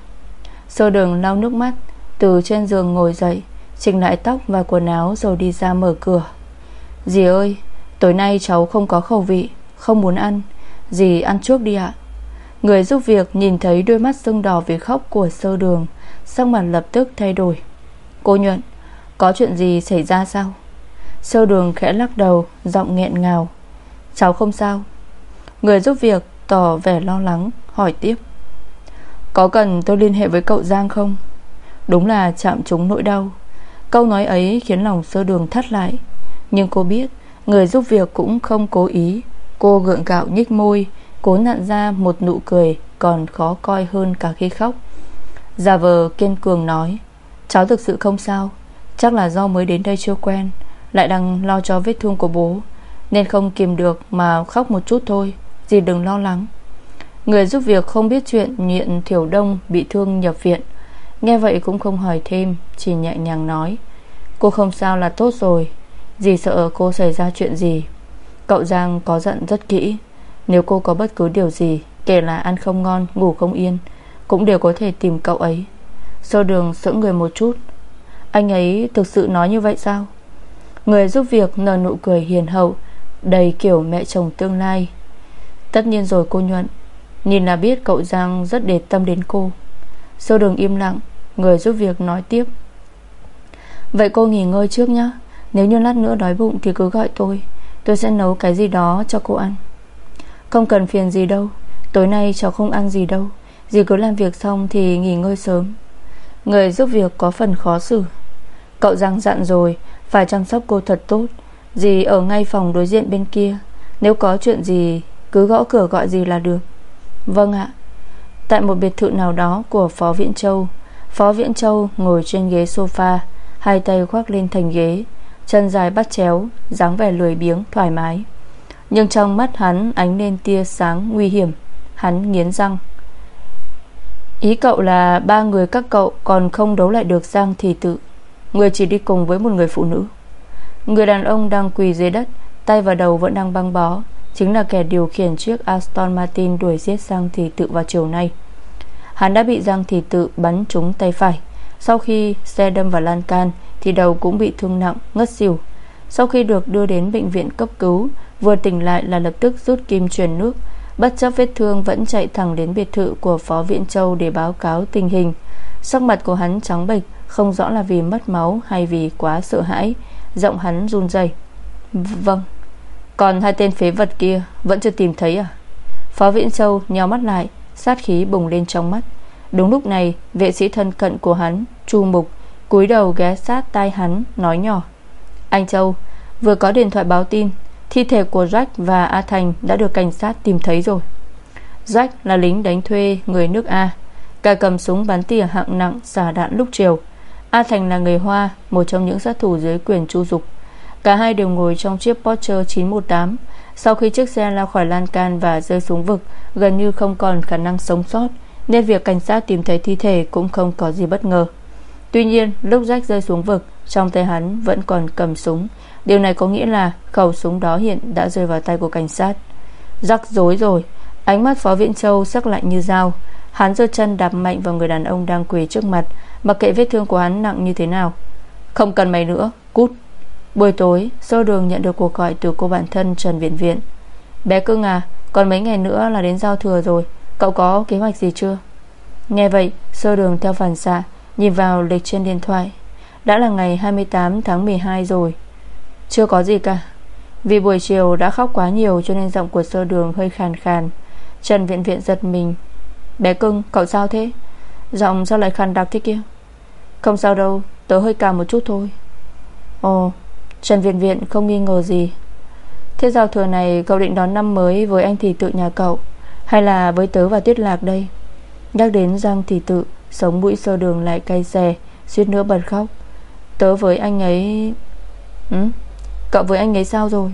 Sơ đường lau nước mắt, Từ trên giường ngồi dậy, Chỉnh lại tóc và quần áo rồi đi ra mở cửa. Dì ơi, Tối nay cháu không có khẩu vị, Không muốn ăn. Dì ăn trước đi ạ. Người giúp việc nhìn thấy đôi mắt sưng đỏ vì khóc của sơ đường, Sắc mặt lập tức thay đổi. Cô nhuận, Có chuyện gì xảy ra sao? Sơ đường khẽ lắc đầu, Giọng nghẹn ngào. Cháu không sao. Người giúp việc tỏ vẻ lo lắng, Hỏi tiếp. Có cần tôi liên hệ với cậu Giang không? Đúng là chạm trúng nỗi đau. Câu nói ấy khiến lòng sơ đường thắt lại. Nhưng cô biết, Người giúp việc cũng không cố ý. Cô gượng gạo nhích môi, Cố nặn ra một nụ cười Còn khó coi hơn cả khi khóc. Già vờ kiên cường nói, Cháu thực sự không sao. Chắc là do mới đến đây chưa quen, Lại đang lo cho vết thương của bố, Nên không kìm được mà khóc một chút thôi. Dì đừng lo lắng. Người giúp việc không biết chuyện Nhiện Thiểu Đông bị thương nhập viện. Nghe vậy cũng không hỏi thêm Chỉ nhẹ nhàng nói. Cô không sao là tốt rồi. Dì sợ cô xảy ra chuyện gì? Cậu Giang có giận rất kỹ. Nếu cô có bất cứ điều gì Kể là ăn không ngon, ngủ không yên Cũng đều có thể tìm cậu ấy. Sơ đường sững người một chút. Anh ấy thực sự nói như vậy sao? Người giúp việc nở nụ cười hiền hậu Đầy kiểu mẹ chồng tương lai. Tất nhiên rồi, cô nhuận. Nhìn là biết cậu Giang rất để tâm đến cô. Sơ đường im lặng, Người giúp việc nói tiếp. Vậy cô nghỉ ngơi trước nhé Nếu như lát nữa đói bụng thì cứ gọi tôi. Tôi sẽ nấu cái gì đó cho cô ăn. Không cần phiền gì đâu. Tối nay cháu không ăn gì đâu. Dì cứ làm việc xong thì nghỉ ngơi sớm. Người giúp việc có phần khó xử. Cậu Giang dặn rồi, Phải chăm sóc cô thật tốt. Dì ở ngay phòng đối diện bên kia. Nếu có chuyện gì cứ gõ cửa gọi gì là được. Vâng ạ. Tại một biệt thự nào đó của Phó Viễn Châu, Phó Viễn Châu ngồi trên ghế sofa, Hai tay khoác lên thành ghế, Chân dài bắt chéo, dáng vẻ lười biếng, thoải mái. Nhưng trong mắt hắn ánh lên tia sáng nguy hiểm, Hắn nghiến răng. Ý cậu là ba người các cậu Còn không đấu lại được Giang Thị Tự, Người chỉ đi cùng với một người phụ nữ. Người đàn ông đang quỳ dưới đất, Tay và đầu vẫn đang băng bó. Chính là kẻ điều khiển chiếc Aston Martin Đuổi giết Giang Thị Tự vào chiều nay. Hắn đã bị Giang Thị Tự bắn trúng tay phải. Sau khi xe đâm vào lan can, Thì đầu cũng bị thương nặng, Ngất xỉu. Sau khi được đưa đến bệnh viện cấp cứu, Vừa tỉnh lại là lập tức rút kim truyền nước. Bất chấp vết thương vẫn chạy thẳng đến biệt thự Của Phó Viện Châu để báo cáo tình hình. Sắc mặt của hắn trắng bệch, Không rõ là vì mất máu hay vì quá sợ hãi. Giọng hắn run rẩy. Vâng. Còn hai tên phế vật kia Vẫn chưa tìm thấy à? Phó Viễn Châu nheo mắt lại, Sát khí bùng lên trong mắt. Đúng lúc này, vệ sĩ thân cận của hắn, Chu Mục, cúi đầu ghé sát tai hắn, Nói nhỏ. Anh Châu, vừa có điện thoại báo tin, Thi thể của Jack và A Thành Đã được cảnh sát tìm thấy rồi. Jack là lính đánh thuê người nước A. Cả cầm súng bắn tỉa hạng nặng Xả đạn lúc chiều. A Thành là người Hoa, Một trong những sát thủ dưới quyền Chu Dục. Cả hai đều ngồi trong chiếc Porsche 918 Sau khi chiếc xe lao khỏi lan can Và rơi xuống vực, Gần như không còn khả năng sống sót, Nên việc cảnh sát tìm thấy thi thể Cũng không có gì bất ngờ. Tuy nhiên, lúc Jack rơi xuống vực, Trong tay hắn vẫn còn cầm súng. Điều này có nghĩa là khẩu súng đó hiện Đã rơi vào tay của cảnh sát. Rắc rối rồi, Ánh mắt Phó Viễn Châu sắc lạnh như dao. Hắn giơ chân đạp mạnh vào người đàn ông đang quỳ trước mặt, Mặc kệ vết thương của hắn nặng như thế nào. Không cần mày nữa, Cút. Buổi tối Sơ đường nhận được cuộc gọi từ cô bạn thân Trần Viện Viện. Bé cưng à Còn mấy ngày nữa là đến giao thừa rồi, Cậu có kế hoạch gì chưa? Nghe vậy Sơ đường theo phản xạ, Nhìn vào lịch trên điện thoại. Đã là ngày 28 tháng 12 rồi. Chưa có gì cả. Vì buổi chiều đã khóc quá nhiều Cho nên giọng của sơ đường hơi khàn khàn. Trần Viện Viện giật mình. Bé cưng cậu sao thế? Giọng sao lại khàn đặc thế kia? Không sao đâu, Tớ hơi cảm một chút thôi. Ồ Trần Viện Viện không nghi ngờ gì. Thế giao thừa này cậu định đón năm mới Với anh thị tự nhà cậu, Hay là với tớ và Tiết Lạc đây? Nhắc đến Giang thị tự, Sống mũi sơ đường lại cay xè, Suýt nữa bật khóc. Tớ với anh ấy ừ? Cậu với anh ấy sao rồi?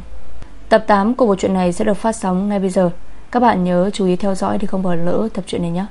Tập 8 của bộ truyện này sẽ được phát sóng ngay bây giờ. Các bạn nhớ chú ý theo dõi để không bỏ lỡ tập truyện này nhé.